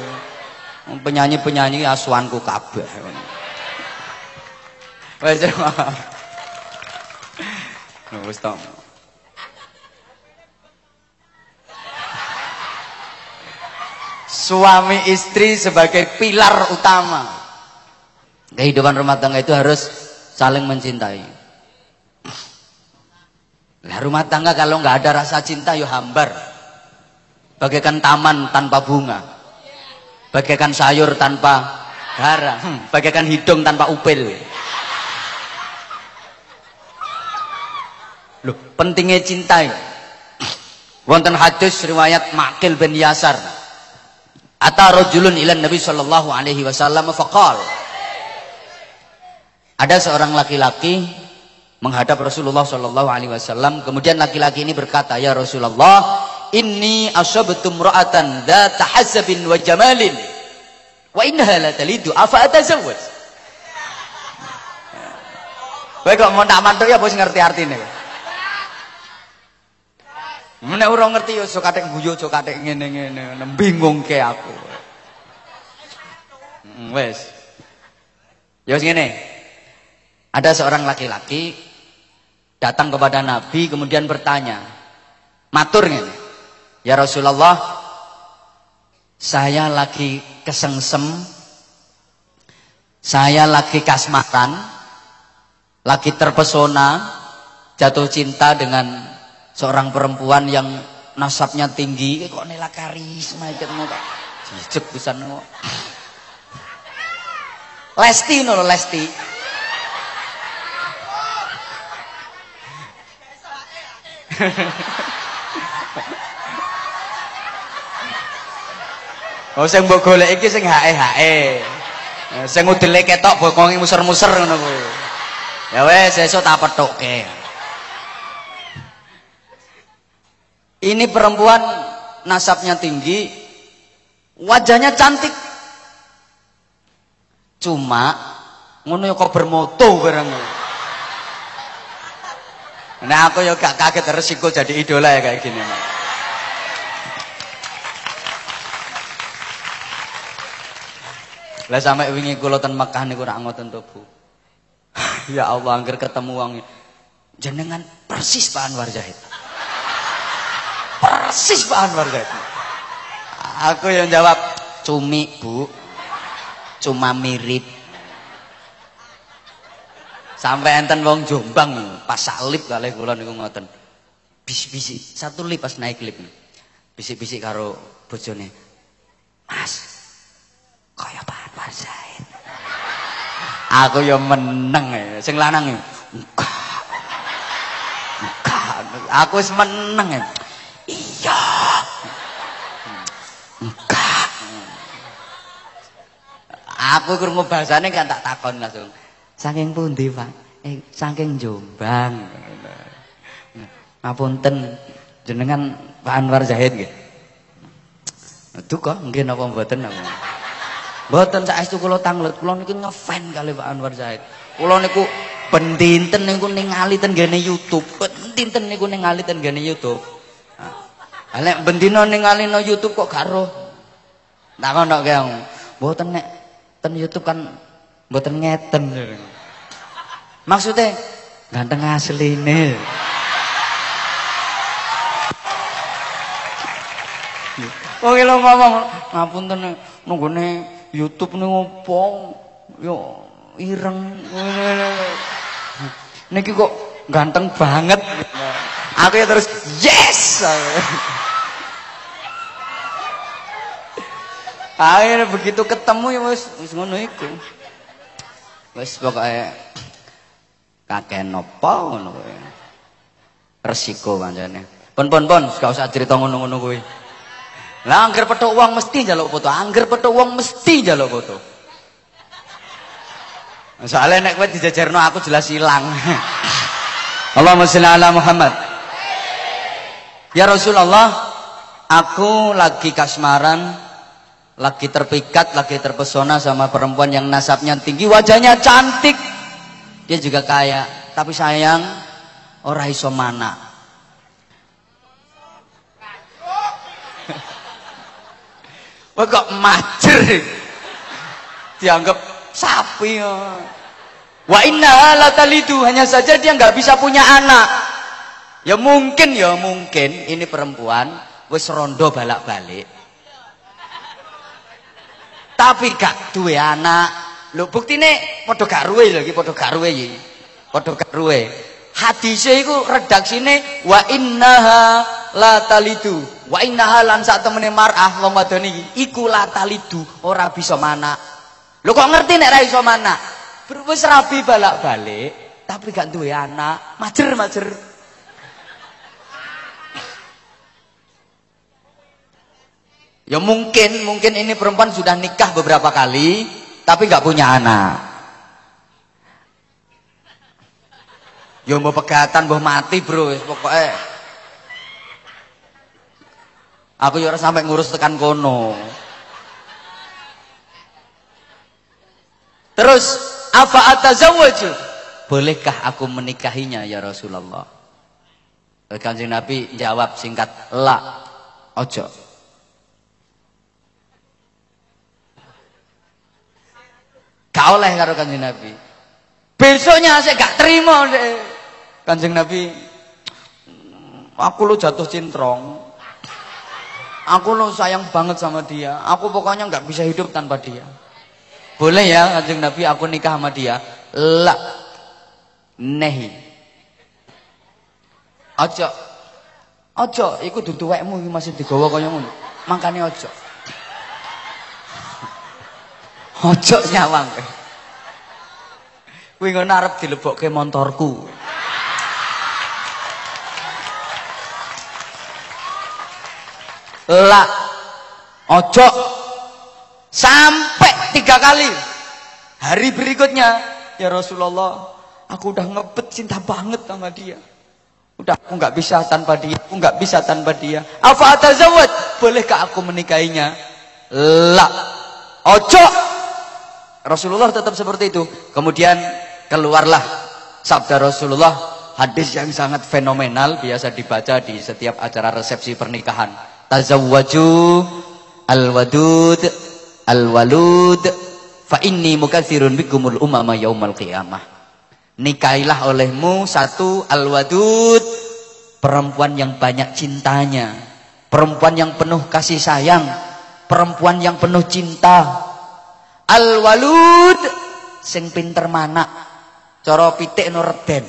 Penyanyi-penyanyi asuhanku kabeh. Wes Wis to. Suami istri sebagai pilar utama. Kehidupan rumah tangga itu harus saling mencintai. Lah rumah tangga kalau nggak ada rasa cinta yo hambar. Bagaikan taman tanpa bunga. Bagaikan sayur tanpa darah. Hmm, bagaikan hidung tanpa upil. Loh, pentingnya cintai. Wonten hadis riwayat Makil bin Yasar. Ata rajulun ila Nabi sallallahu alaihi wasallam faqal. Ada seorang laki-laki menghadap Rasulullah Shallallahu Alaihi Wasallam. Kemudian laki-laki ini berkata, ya Rasulullah, ini asabtu mra'atan dzata hasabin wa jamalin wa innaha la talidu afa atazawwaj. Kowe kok mau tak mantuk ya bos ngerti artinya. Nek ora ngerti ya aja kathek guyu aja kathek ngene-ngene, bingung ke aku. Hmm, wes. Ya wis ngene. Ada seorang laki-laki datang kepada Nabi kemudian bertanya, matur nih, ya Rasulullah, saya lagi kesengsem, saya lagi kasmatan, lagi terpesona, jatuh cinta dengan seorang perempuan yang nasabnya tinggi, kok nela karisma itu kok jijik pisan Lesti nolo Lesti. Oh sing mbok golek iki sing hae-hae. Eh, sing udele ketok bokonge muser-muser ngono kuwi. Ya wes esuk tak pethukke. Ini perempuan nasabnya tinggi, wajahnya cantik. Cuma ngono kok bermoto bareng. Nah aku ya gak kaget resiko jadi idola ya kayak gini. Lah sampai wingi kula ten Mekah niku rak ngoten to, Bu. ya Allah angger ketemu wong jenengan persis Pak Anwar Zahid. Persis Pak Anwar Zahid. Aku yang jawab cumi, Bu. Cuma mirip. Sampai enten wong Jombang pas salib kalih kula niku ngoten. Bisik-bisik, satu lip pas naik lip. Bisik-bisik karo bojone. Mas, kaya Pak Aku ya meneng ya. Sing lanang ya. Aku wis meneng ya. Iya. Enggak. Aku krungu bahasane kan tak takon langsung. Saking pundi, Pak? Eh, saking Jombang. Ngapunten jenengan Pak Anwar Zahid nggih. Kok nggih napa mboten napa? Mboten saestu kula tanglet, kula niku ngefan kali Pak Anwar Zahid. Kula niku ben dinten niku ningali ten gene YouTube, ben dinten niku ningali ten gene YouTube. Lah nek ben dina ningali no YouTube kok gak roh. Takon tok kaya mboten nek ten YouTube kan Mboten ngeten. Maksudnya ganteng asline. Lo ngomong ngapunten nunggone YouTube ning opo? Yo ireng. Niki kok ganteng banget. Aku ya terus yes. Akhirnya begitu ketemu ya wis wis ngono iku. Wis pokoke kakek nopo ngono kuwi. Resiko pancene. Pun pun pun, gak usah cerita ngono-ngono kuwi. Lah angger petuk uang mesti jaluk foto, angger petuk uang mesti jaluk foto. Soalnya nek kowe dijajarno aku jelas hilang. Allahumma sholli ala Muhammad. Ya Rasulullah, aku lagi kasmaran, lagi terpikat, lagi terpesona sama perempuan yang nasabnya tinggi, wajahnya cantik. Dia juga kaya, tapi sayang ora iso mana. Wah kok majer. Dianggap sapi. Wa inna la talidu hanya saja dia nggak bisa punya anak. Ya mungkin ya mungkin ini perempuan wis rondo balak-balik. Tapi gak duwe anak. Lho buktine padha gak ruwe lho iki padha gak ruwe iki. Padha gak ruwe. Hadise wa innaha la talidu. Wa innaha lan sak temene mar'ah wong wadon iki iku la talidu ora bisa mana. Lho kok ngerti nek ora iso mana? Wis rabi balak-balik tapi gak duwe anak, majer-majer. Ya mungkin, mungkin ini perempuan sudah nikah beberapa kali, tapi nggak punya anak. Ya mau pegatan, mau mati bro, pokoknya. Aku ya sampai ngurus tekan kono. Terus, apa atazawwaju? Bolehkah aku menikahinya ya Rasulullah? Kanjeng Nabi jawab singkat, la, ojo. Gak oleh karo Kanjeng Nabi. Besoknya saya gak terima deh. Kanjeng Nabi, aku lo jatuh cintrong. Aku lo sayang banget sama dia. Aku pokoknya nggak bisa hidup tanpa dia. Boleh ya Kanjeng Nabi aku nikah sama dia? La. Nehi. Ojo. Ojo, iku dudu wekmu masih digawa kaya ngono. Makane ojo. Ojo nyawang. Kuwi ngono arep dilebokke montorku. Lah ojo sampai tiga kali. Hari berikutnya ya Rasulullah aku udah ngebet cinta banget sama dia. Udah aku nggak bisa tanpa dia aku nggak bisa tanpa dia. Apa atazawad bolehkah aku menikahinya? Lah ojo. Rasulullah tetap seperti itu. Kemudian keluarlah sabda Rasulullah. Hadis yang sangat fenomenal biasa dibaca di setiap acara resepsi pernikahan. Tazawwaju al-wadud al-walud fa inni mukatsirun bikumul umama yaumal qiyamah. Nikahilah olehmu satu al-wadud perempuan yang banyak cintanya, perempuan yang penuh kasih sayang, perempuan yang penuh cinta, Al-walud sing pinter mana? Cara pitik no reden.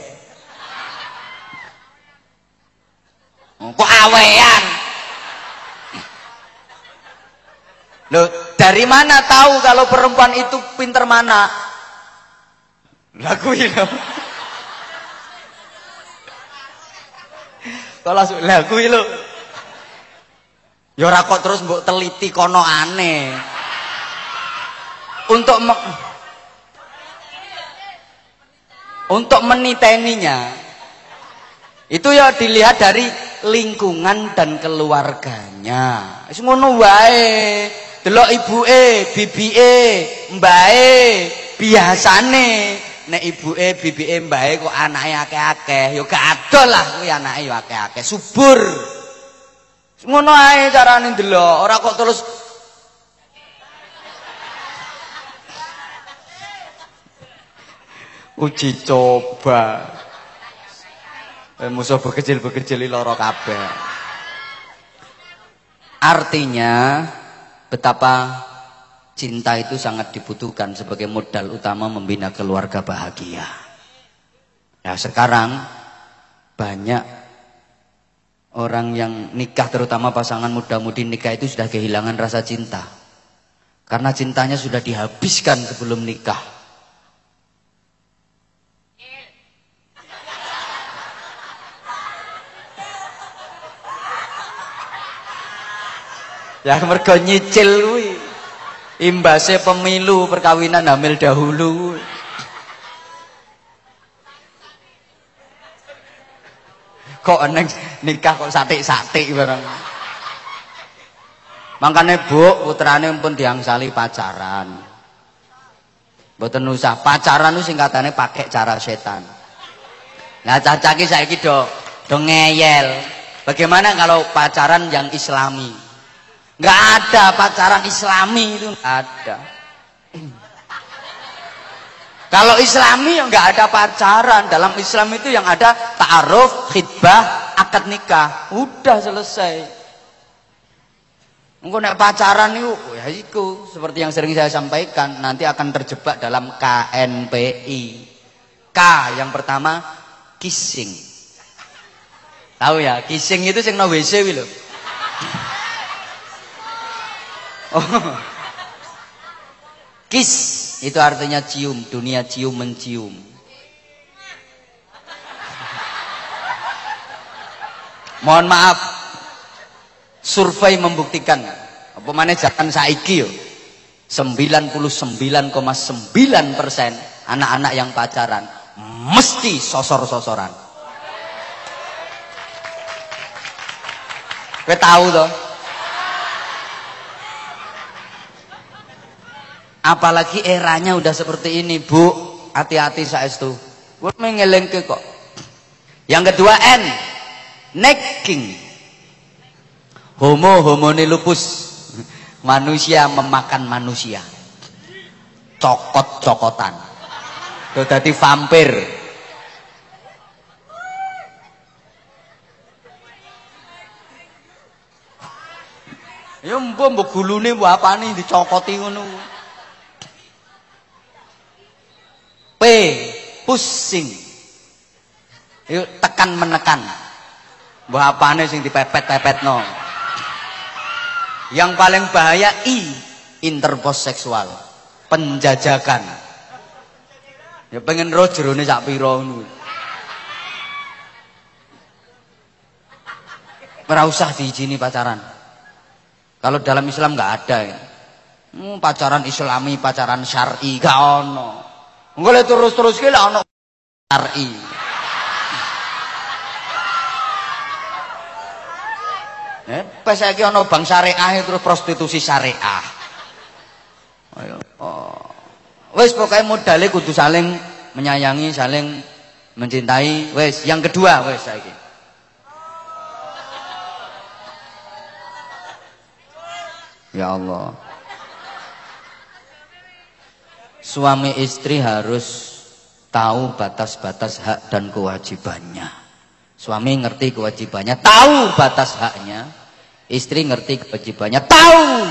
Oh, kok awean? Loh, dari mana tahu kalau perempuan itu pinter mana? Lagu ini. Kalau langsung lagu ini. Ya kok terus mbok teliti kono aneh untuk me untuk meniteninya itu ya dilihat dari lingkungan dan keluarganya wis ngono wae delok ibuke bibike mbae biasane. Nek ibuke bibike mbae kok anake akeh-akeh. Ya gak adol lah kuwi anake ya akeh-akeh. Subur. Ngono ae carane ndelok ora kok terus uji coba. Eh, musuh bekecil-bekecil loro kabeh. Artinya betapa cinta itu sangat dibutuhkan sebagai modal utama membina keluarga bahagia. Nah sekarang banyak orang yang nikah terutama pasangan muda-mudi nikah itu sudah kehilangan rasa cinta. Karena cintanya sudah dihabiskan sebelum nikah Ya mergo nyicil kuwi. Imbase pemilu perkawinan hamil dahulu. Kok neng nikah kok satik-satik barang. Makanya bu, putrane pun diangsali pacaran. Mboten usah pacaran itu singkatannya pakai cara setan. Nah cacaki saya do do ngeyel. Bagaimana kalau pacaran yang islami? Nggak ada pacaran islami itu nggak ada. Kalau islami yang nggak ada pacaran. Dalam Islam itu yang ada ta'aruf, khidbah, akad nikah. Udah selesai. Engkau nak pacaran itu, ya itu seperti yang sering saya sampaikan, nanti akan terjebak dalam KNPI. K yang pertama kissing. Tahu ya, kissing itu sing no WC lho. Oh. Kiss itu artinya cium, dunia cium mencium. Mohon maaf, survei membuktikan. Apa mana jangan saiki yo? 99,9 persen anak-anak yang pacaran mesti sosor-sosoran. Kowe tahu toh apalagi eranya udah seperti ini bu hati-hati itu gue mengelengke kok yang kedua N necking Homo homone lupus. Manusia memakan manusia. Cokot-cokotan. Itu dadi vampir. Ya mbok mbok gulune mbok apane dicokoti ngono. P pusing. Yuk tekan menekan. Mbok apane sing dipepet-pepetno. Yang paling bahaya I, interpos seksual. Penjajakan. Ya pengen roh jerone sak pira ngono. Usah diizini pacaran. Kalau dalam Islam nggak ada ya. Hmm, pacaran islami, pacaran syar'i gak ono. Engko terus-terus ki ono syar'i. Eh, pas saiki ana bank syariah terus prostitusi syariah. Ayo. Oh. Wis pokoke modale kudu saling menyayangi, saling mencintai. Wis, yang kedua wis saiki. Ya Allah. Suami istri harus tahu batas-batas hak dan kewajibannya. Suami ngerti kewajibannya, tahu batas haknya. Istri ngerti kewajibannya, tahu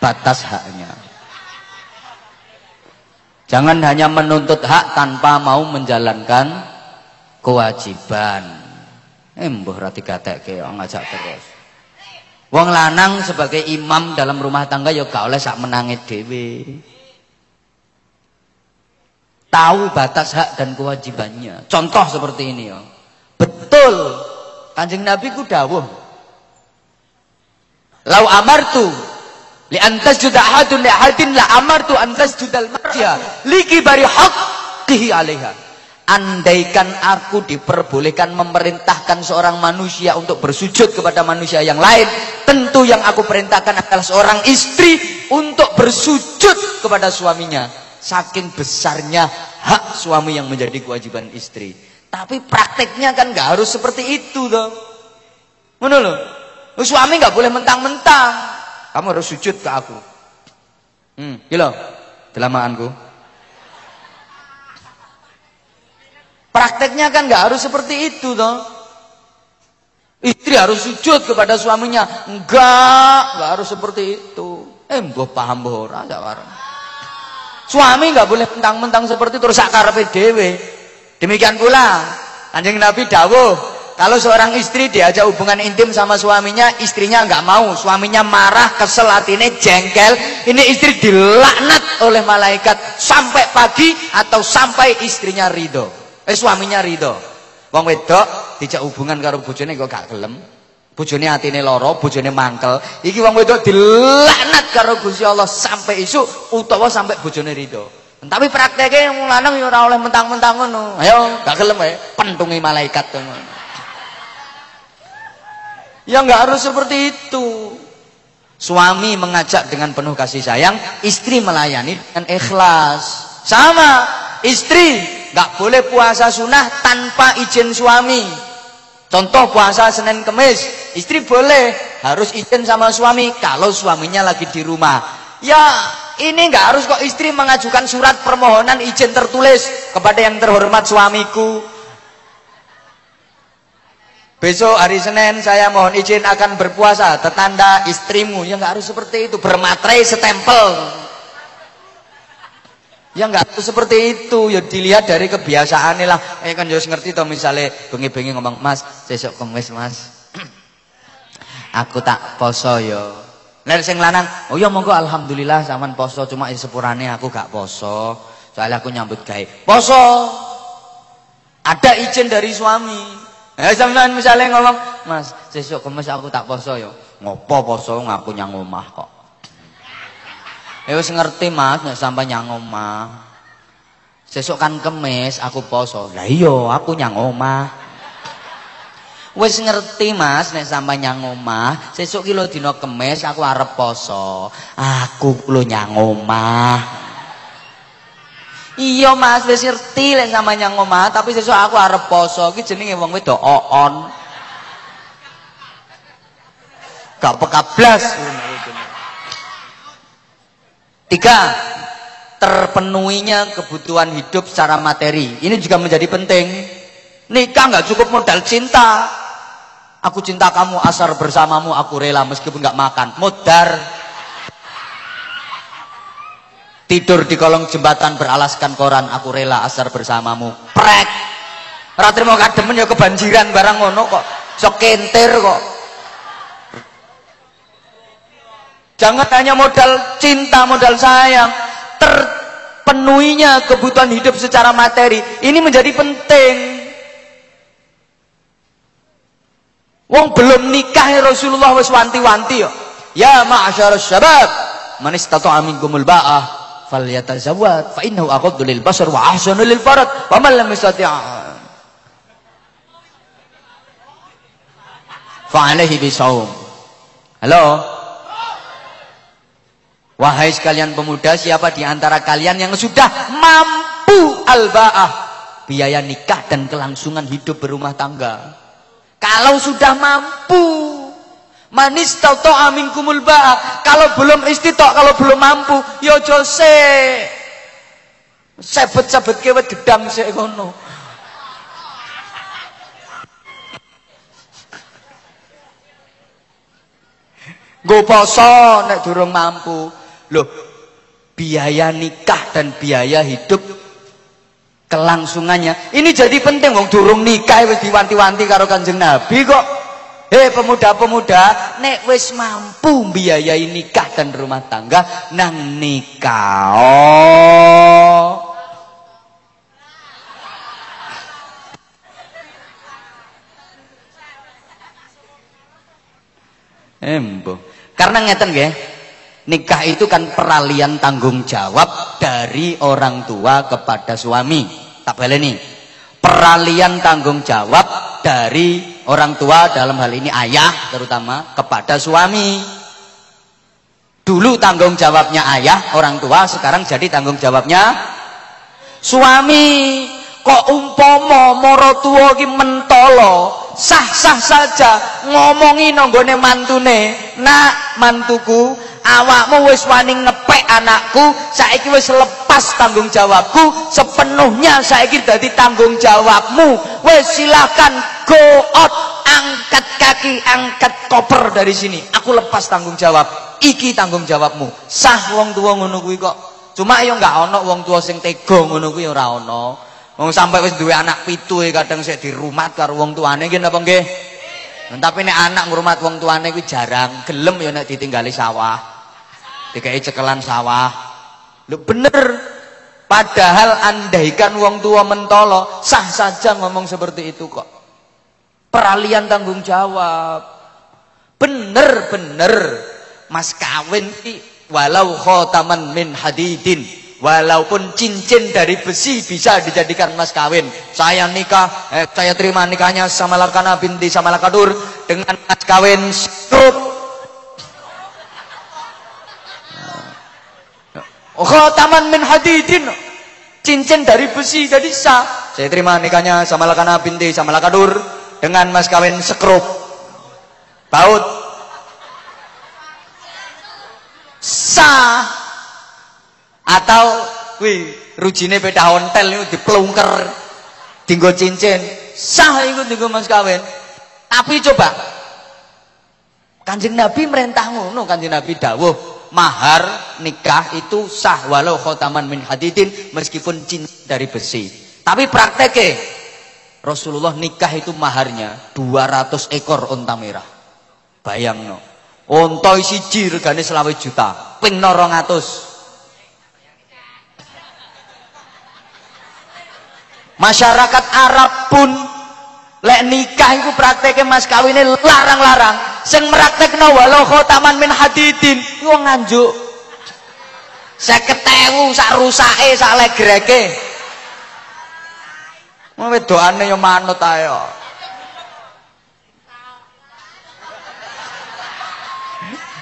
batas haknya. Jangan hanya menuntut hak tanpa mau menjalankan kewajiban. Eh mbah ra digatekke ngajak terus. Wong lanang sebagai imam dalam rumah tangga ya gak oleh sak menangi dhewe. Tahu batas hak dan kewajibannya. Contoh seperti ini ya. Betul. Kanjeng Nabi ku dawuh. Lau amartu li antas juda hadun li hadin la amartu antas judal marja li kibari haqqihi alaiha. Andaikan aku diperbolehkan memerintahkan seorang manusia untuk bersujud kepada manusia yang lain, tentu yang aku perintahkan adalah seorang istri untuk bersujud kepada suaminya. Saking besarnya hak suami yang menjadi kewajiban istri. Tapi prakteknya kan nggak harus seperti itu toh. Mana lo? Suami nggak boleh mentang-mentang. Kamu harus sujud ke aku. Hmm, gila. Delamaanku. Prakteknya kan nggak harus seperti itu toh. Istri harus sujud kepada suaminya. Enggak, nggak harus seperti itu. Eh, mbah paham mbah ora Suami nggak boleh mentang-mentang seperti itu terus sakarepe dhewe. Demikian pula Kanjeng Nabi dawuh, kalau seorang istri diajak hubungan intim sama suaminya, istrinya nggak mau, suaminya marah, kesel jengkel, ini istri dilaknat oleh malaikat sampai pagi atau sampai istrinya ridho. Eh suaminya ridho. Wong wedok dijak hubungan karo bojone kok gak gelem. Bojone atine lara, bojone mangkel. Iki wong wedok dilaknat karo Gusti Allah sampai isuk utawa sampai bojone rido. Tapi prakteknya yang lanang ya ora oleh mentang-mentang ngono. Ayo, gak gelem wae, pentungi malaikat ngono. Ya enggak harus seperti itu. Suami mengajak dengan penuh kasih sayang, istri melayani dengan ikhlas. Sama, istri nggak boleh puasa sunnah tanpa izin suami. Contoh puasa Senin Kemis, istri boleh harus izin sama suami kalau suaminya lagi di rumah. Ya ini nggak harus kok istri mengajukan surat permohonan izin tertulis kepada yang terhormat suamiku. Besok hari Senin saya mohon izin akan berpuasa. Tetanda istrimu. Ya nggak harus seperti itu. Bermaterai setempel. Ya nggak harus seperti itu. Ya dilihat dari kebiasaan lah. Eh kan harus ngerti toh misalnya bengi-bengi ngomong, "Mas, besok kemis, Mas." Aku tak poso yo. Nek sing lanang, "Oh ya monggo alhamdulillah sampean poso, cuma sepurane aku gak poso." Soalnya aku nyambut gawe. Poso. Ada izin dari suami. Ya sampean misalnya ngomong, "Mas, sesuk kemis aku tak poso ya." Ngopo poso ngaku nyang omah kok. Ya wis ngerti Mas, nek sampai nyang omah. Sesuk kan kemis aku poso. Lah iya, aku nyang omah. Wis ngerti Mas nek sampai nyang omah, sesuk ki lho dina kemis aku arep poso. Aku lho nyang omah. Iya Mas wis ngerti lek sampeyan ngomah, tapi sesuk aku arep poso iki jenenge wong wedok oon. Gak peka blas. Tiga, terpenuhinya kebutuhan hidup secara materi. Ini juga menjadi penting. Nikah nggak cukup modal cinta. Aku cinta kamu, asar bersamamu, aku rela meskipun nggak makan. Modar Tidur di kolong jembatan beralaskan koran, aku rela asar bersamamu. Prek. Ratri mau kademen ya kebanjiran barang ngono kok. Sok kentir kok. Jangan hanya modal cinta, modal sayang. Terpenuhinya kebutuhan hidup secara materi. Ini menjadi penting. Wong belum nikah ya Rasulullah wis wanti-wanti ya. Ya ma'asyarus syabab, man istata'a minkumul ba'ah falyatazawwad fa innahu aqaddu lil basar wa ahsanu lil farad wa man lam fa alaihi bisawm halo wahai sekalian pemuda siapa di antara kalian yang sudah mampu al-ba'ah biaya nikah dan kelangsungan hidup berumah tangga kalau sudah mampu Manis tau amin kumul ba'a. Kalau belum istitok, kalau belum mampu, yo ya jose. Sebet-sebet kewet gedang sik ngono. Gue poso nek durung mampu. Loh, biaya nikah dan biaya hidup kelangsungannya ini jadi penting wong durung nikah wis diwanti-wanti karo Kanjeng Nabi kok Hei pemuda-pemuda, nek wis mampu biayai nikah dan rumah tangga, nang nikah. Oh. Embo. Karena ngeten nggih. Nikah itu kan peralihan tanggung jawab dari orang tua kepada suami. Tak baleni. Peralihan tanggung jawab dari orang tua dalam hal ini ayah terutama kepada suami dulu tanggung jawabnya ayah orang tua sekarang jadi tanggung jawabnya suami kok umpomo moro tua ki mentolo sah-sah saja. Ngomongi nonggone mantune. Nak mantuku awakmu wis wani ngepek anakku saiki wis lepas tanggung jawabku. Sepenuhnya saiki dadi tanggung jawabmu. Wis silakan go out. Angkat kaki angkat koper dari sini. Aku lepas tanggung jawab. Iki tanggung jawabmu. Sah wong tua ngono kok. Cuma yo enggak ono wong tua sing tega ngono kuwi ora ono wong sampai wis duwe anak pitu e kadang sik dirumat karo wong tuane nggih napa nggih? Tapi nek anak ngrumat wong tuane kuwi jarang. Gelem ya nek ditinggali sawah. Dikai cekelan sawah. Lu bener. Padahal andaikan wong tua mentolo sah saja ngomong seperti itu kok. Peralihan tanggung jawab. Bener-bener mas kawin walau khotaman min hadidin Walaupun cincin dari besi bisa dijadikan mas kawin. Saya nikah, eh, saya terima nikahnya sama Lakana binti sama Lakadur dengan mas kawin struk. Oh, taman min hadidin. Cincin dari besi jadi sah. Saya terima nikahnya sama Lakana binti sama Lakadur dengan mas kawin sekrup. Baut. Sah atau kuwi rujine peda ontel niku diplungker dinggo cincin. Sah iku dinggo mas kawin. Tapi coba Kanjeng Nabi merintah ngono Kanjeng Nabi dawuh mahar nikah itu sah walau khotaman min hadidin meskipun cincin dari besi. Tapi prakteknya Rasulullah nikah itu maharnya 200 ekor unta merah. Bayang no unta siji regane selawe juta ping 200 Masyarakat Arab pun lek nikah itu prakteknya mas kawinnya larang-larang. Sing praktekno walau khotaman min hadidin iku nganjuk. 50.000 sak rusake sak legreke. Mau wedokane yo manut ae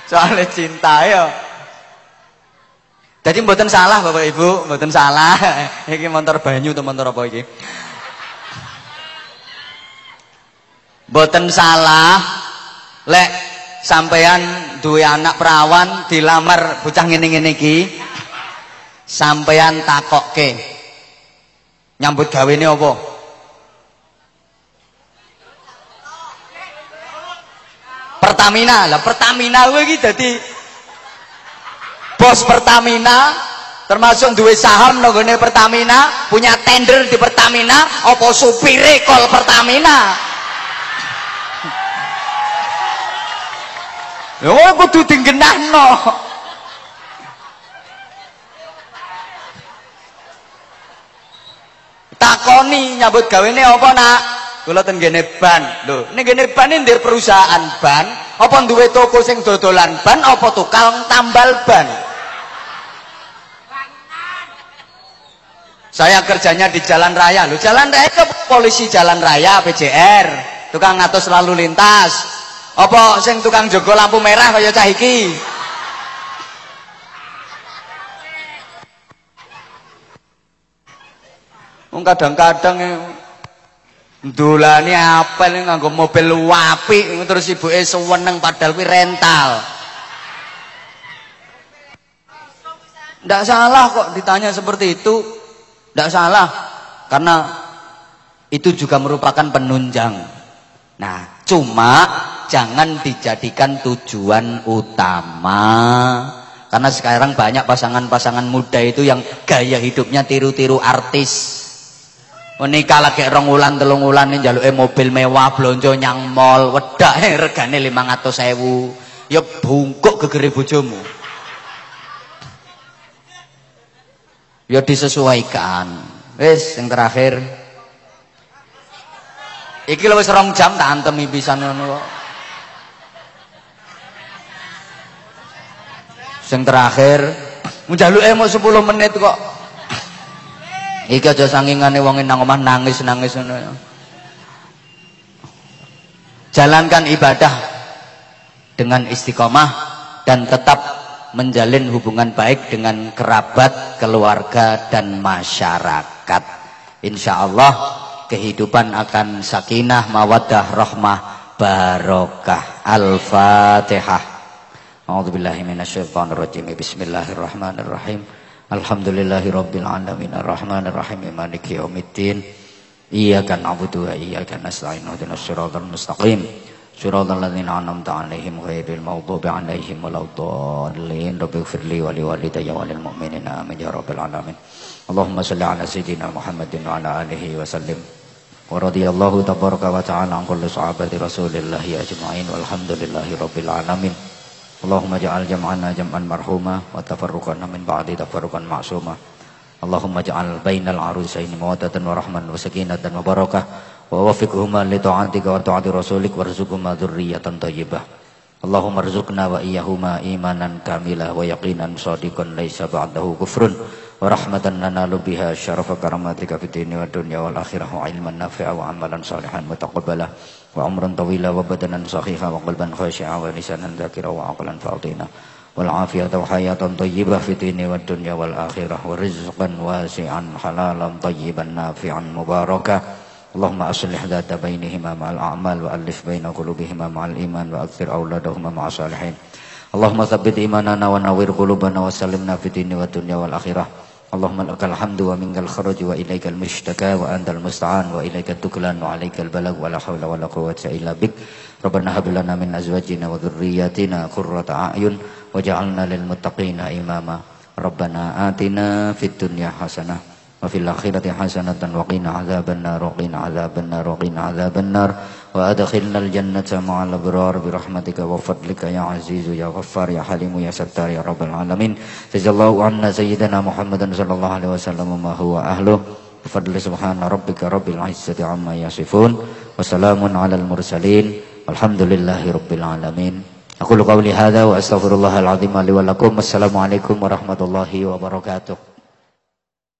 Soalnya cinta ya. Jadi mboten salah Bapak Ibu, mboten salah. iki motor banyu atau motor apa iki? Mboten salah lek sampean duwe anak perawan dilamar bocah ngene-ngene iki sampean takokke nyambut gawene apa? Pertamina lah Pertamina kuwi iki dadi bos Pertamina termasuk duwe saham nggone Pertamina punya tender di Pertamina apa supire kol Pertamina? Yo kudu dinggenahno takoni nyambut gawene apa nak? Kula ten gene ban. Lho ning gene ban ndir perusahaan ban apa duwe toko sing dodolan ban apa tukang tambal ban Saya kerjanya di jalan raya. Lu jalan raya itu polisi jalan raya PJR, tukang ngatur lalu lintas. Apa sing tukang jogo lampu merah kaya cah iki? Wong kadang-kadang ndolane apel nganggo mobil apik terus ibuke seneng padahal kuwi rental. Ndak salah kok ditanya seperti itu. Tidak salah. Karena itu juga merupakan penunjang. Nah, cuma jangan dijadikan tujuan utama. Karena sekarang banyak pasangan-pasangan muda itu yang gaya hidupnya tiru-tiru artis. Menikah lagi rong ulan telung ulan ini jaluk mobil mewah blonjo nyang mall wedak regane 500.000. Ya bungkuk gegere bojomu. Ya disesuaikan. Wis yang terakhir. Iki lho wis jam tak antemi pisan ngono kok. Sing terakhir njaluke mau 10 menit kok. Iki aja sangingane wong nang omah nangis-nangis ngono jalankan ibadah dengan istiqomah dan tetap menjalin hubungan baik dengan kerabat, keluarga dan masyarakat. Insya Allah kehidupan akan sakinah, mawaddah, rahmah, barokah. Al-Fatihah. A'udzubillahi minasyaitonirrajim. Bismillahirrahmanirrahim. Alhamdulillahi rabbil alamin arrahmanir rahim maliki yaumiddin. Iyyaka na'budu wa iyyaka nasta'in. Ihdinas siratal mustaqim. صراط الذين أنعمت عليهم غير المغضوب عليهم ولا الضالين رب اغفر لي ولوالدي وللمؤمنين آمين يا رب العالمين اللهم صل على سيدنا محمد وعلى آله وسلم ورضي الله تبارك وتعالى عن كل صحابة رسول الله أجمعين والحمد لله رب العالمين اللهم اجعل جمعنا جمعا مرحوما وتفرقنا من بعد تفرقا معصوما اللهم اجعل بين العروسين مودة ورحمة وسكينة وبركة ta'atika wa ta'ati rasulik warzuqhuma dzurriyyatan thayyibah اللهم ارزقنا وإياهما إيمانا كاملا ويقينا صادقا ليس بعده كفر. ورحمة ننال بها شرف كرامتك في الدين والدنيا والآخرة وعلما نافعا وعملا صالحا متقبلا وعمرا طويلا وبدنا صحيحا وقلبا خاشعا ولسانا ذاكرا وعقلا فاطنا. والعافية وحياة طيبة في الدين والدنيا والآخرة ورزقا واسعا حلالا طيبا نافعا مباركا. اللهم أصلح ذات بينهما مع الأعمال وألف بين قلوبهما مع الإيمان وأكثر أولادهما مع الصالحين اللهم ثبت إيماننا ونور قلوبنا وسلمنا في الدين والدنيا والآخرة اللهم لك الحمد ومنك الخرج وإليك المشتكى وأنت المستعان وإليك التكلان وعليك البلغ ولا حول ولا قوة إلا بك ربنا هب لنا من أزواجنا وذرياتنا قرة أعين وجعلنا للمتقين إماما ربنا آتنا في الدنيا حسنة وفي الآخرة حسنة وقنا عذاب النار وقنا عذاب النار وقنا عذاب النار. وأدخلنا الجنة مع الأبرار برحمتك وفضلك يا عزيز يا غفار يا حليم يا ستار يا رب العالمين. جزا الله عنا سيدنا محمد صلى الله عليه وسلم ما هو أهله. بفضل سبحان ربك رب العزة عما يصفون. وسلام على المرسلين. والحمد لله رب العالمين. أقول قولي هذا وأستغفر الله العظيم لي ولكم. السلام عليكم ورحمة الله وبركاته.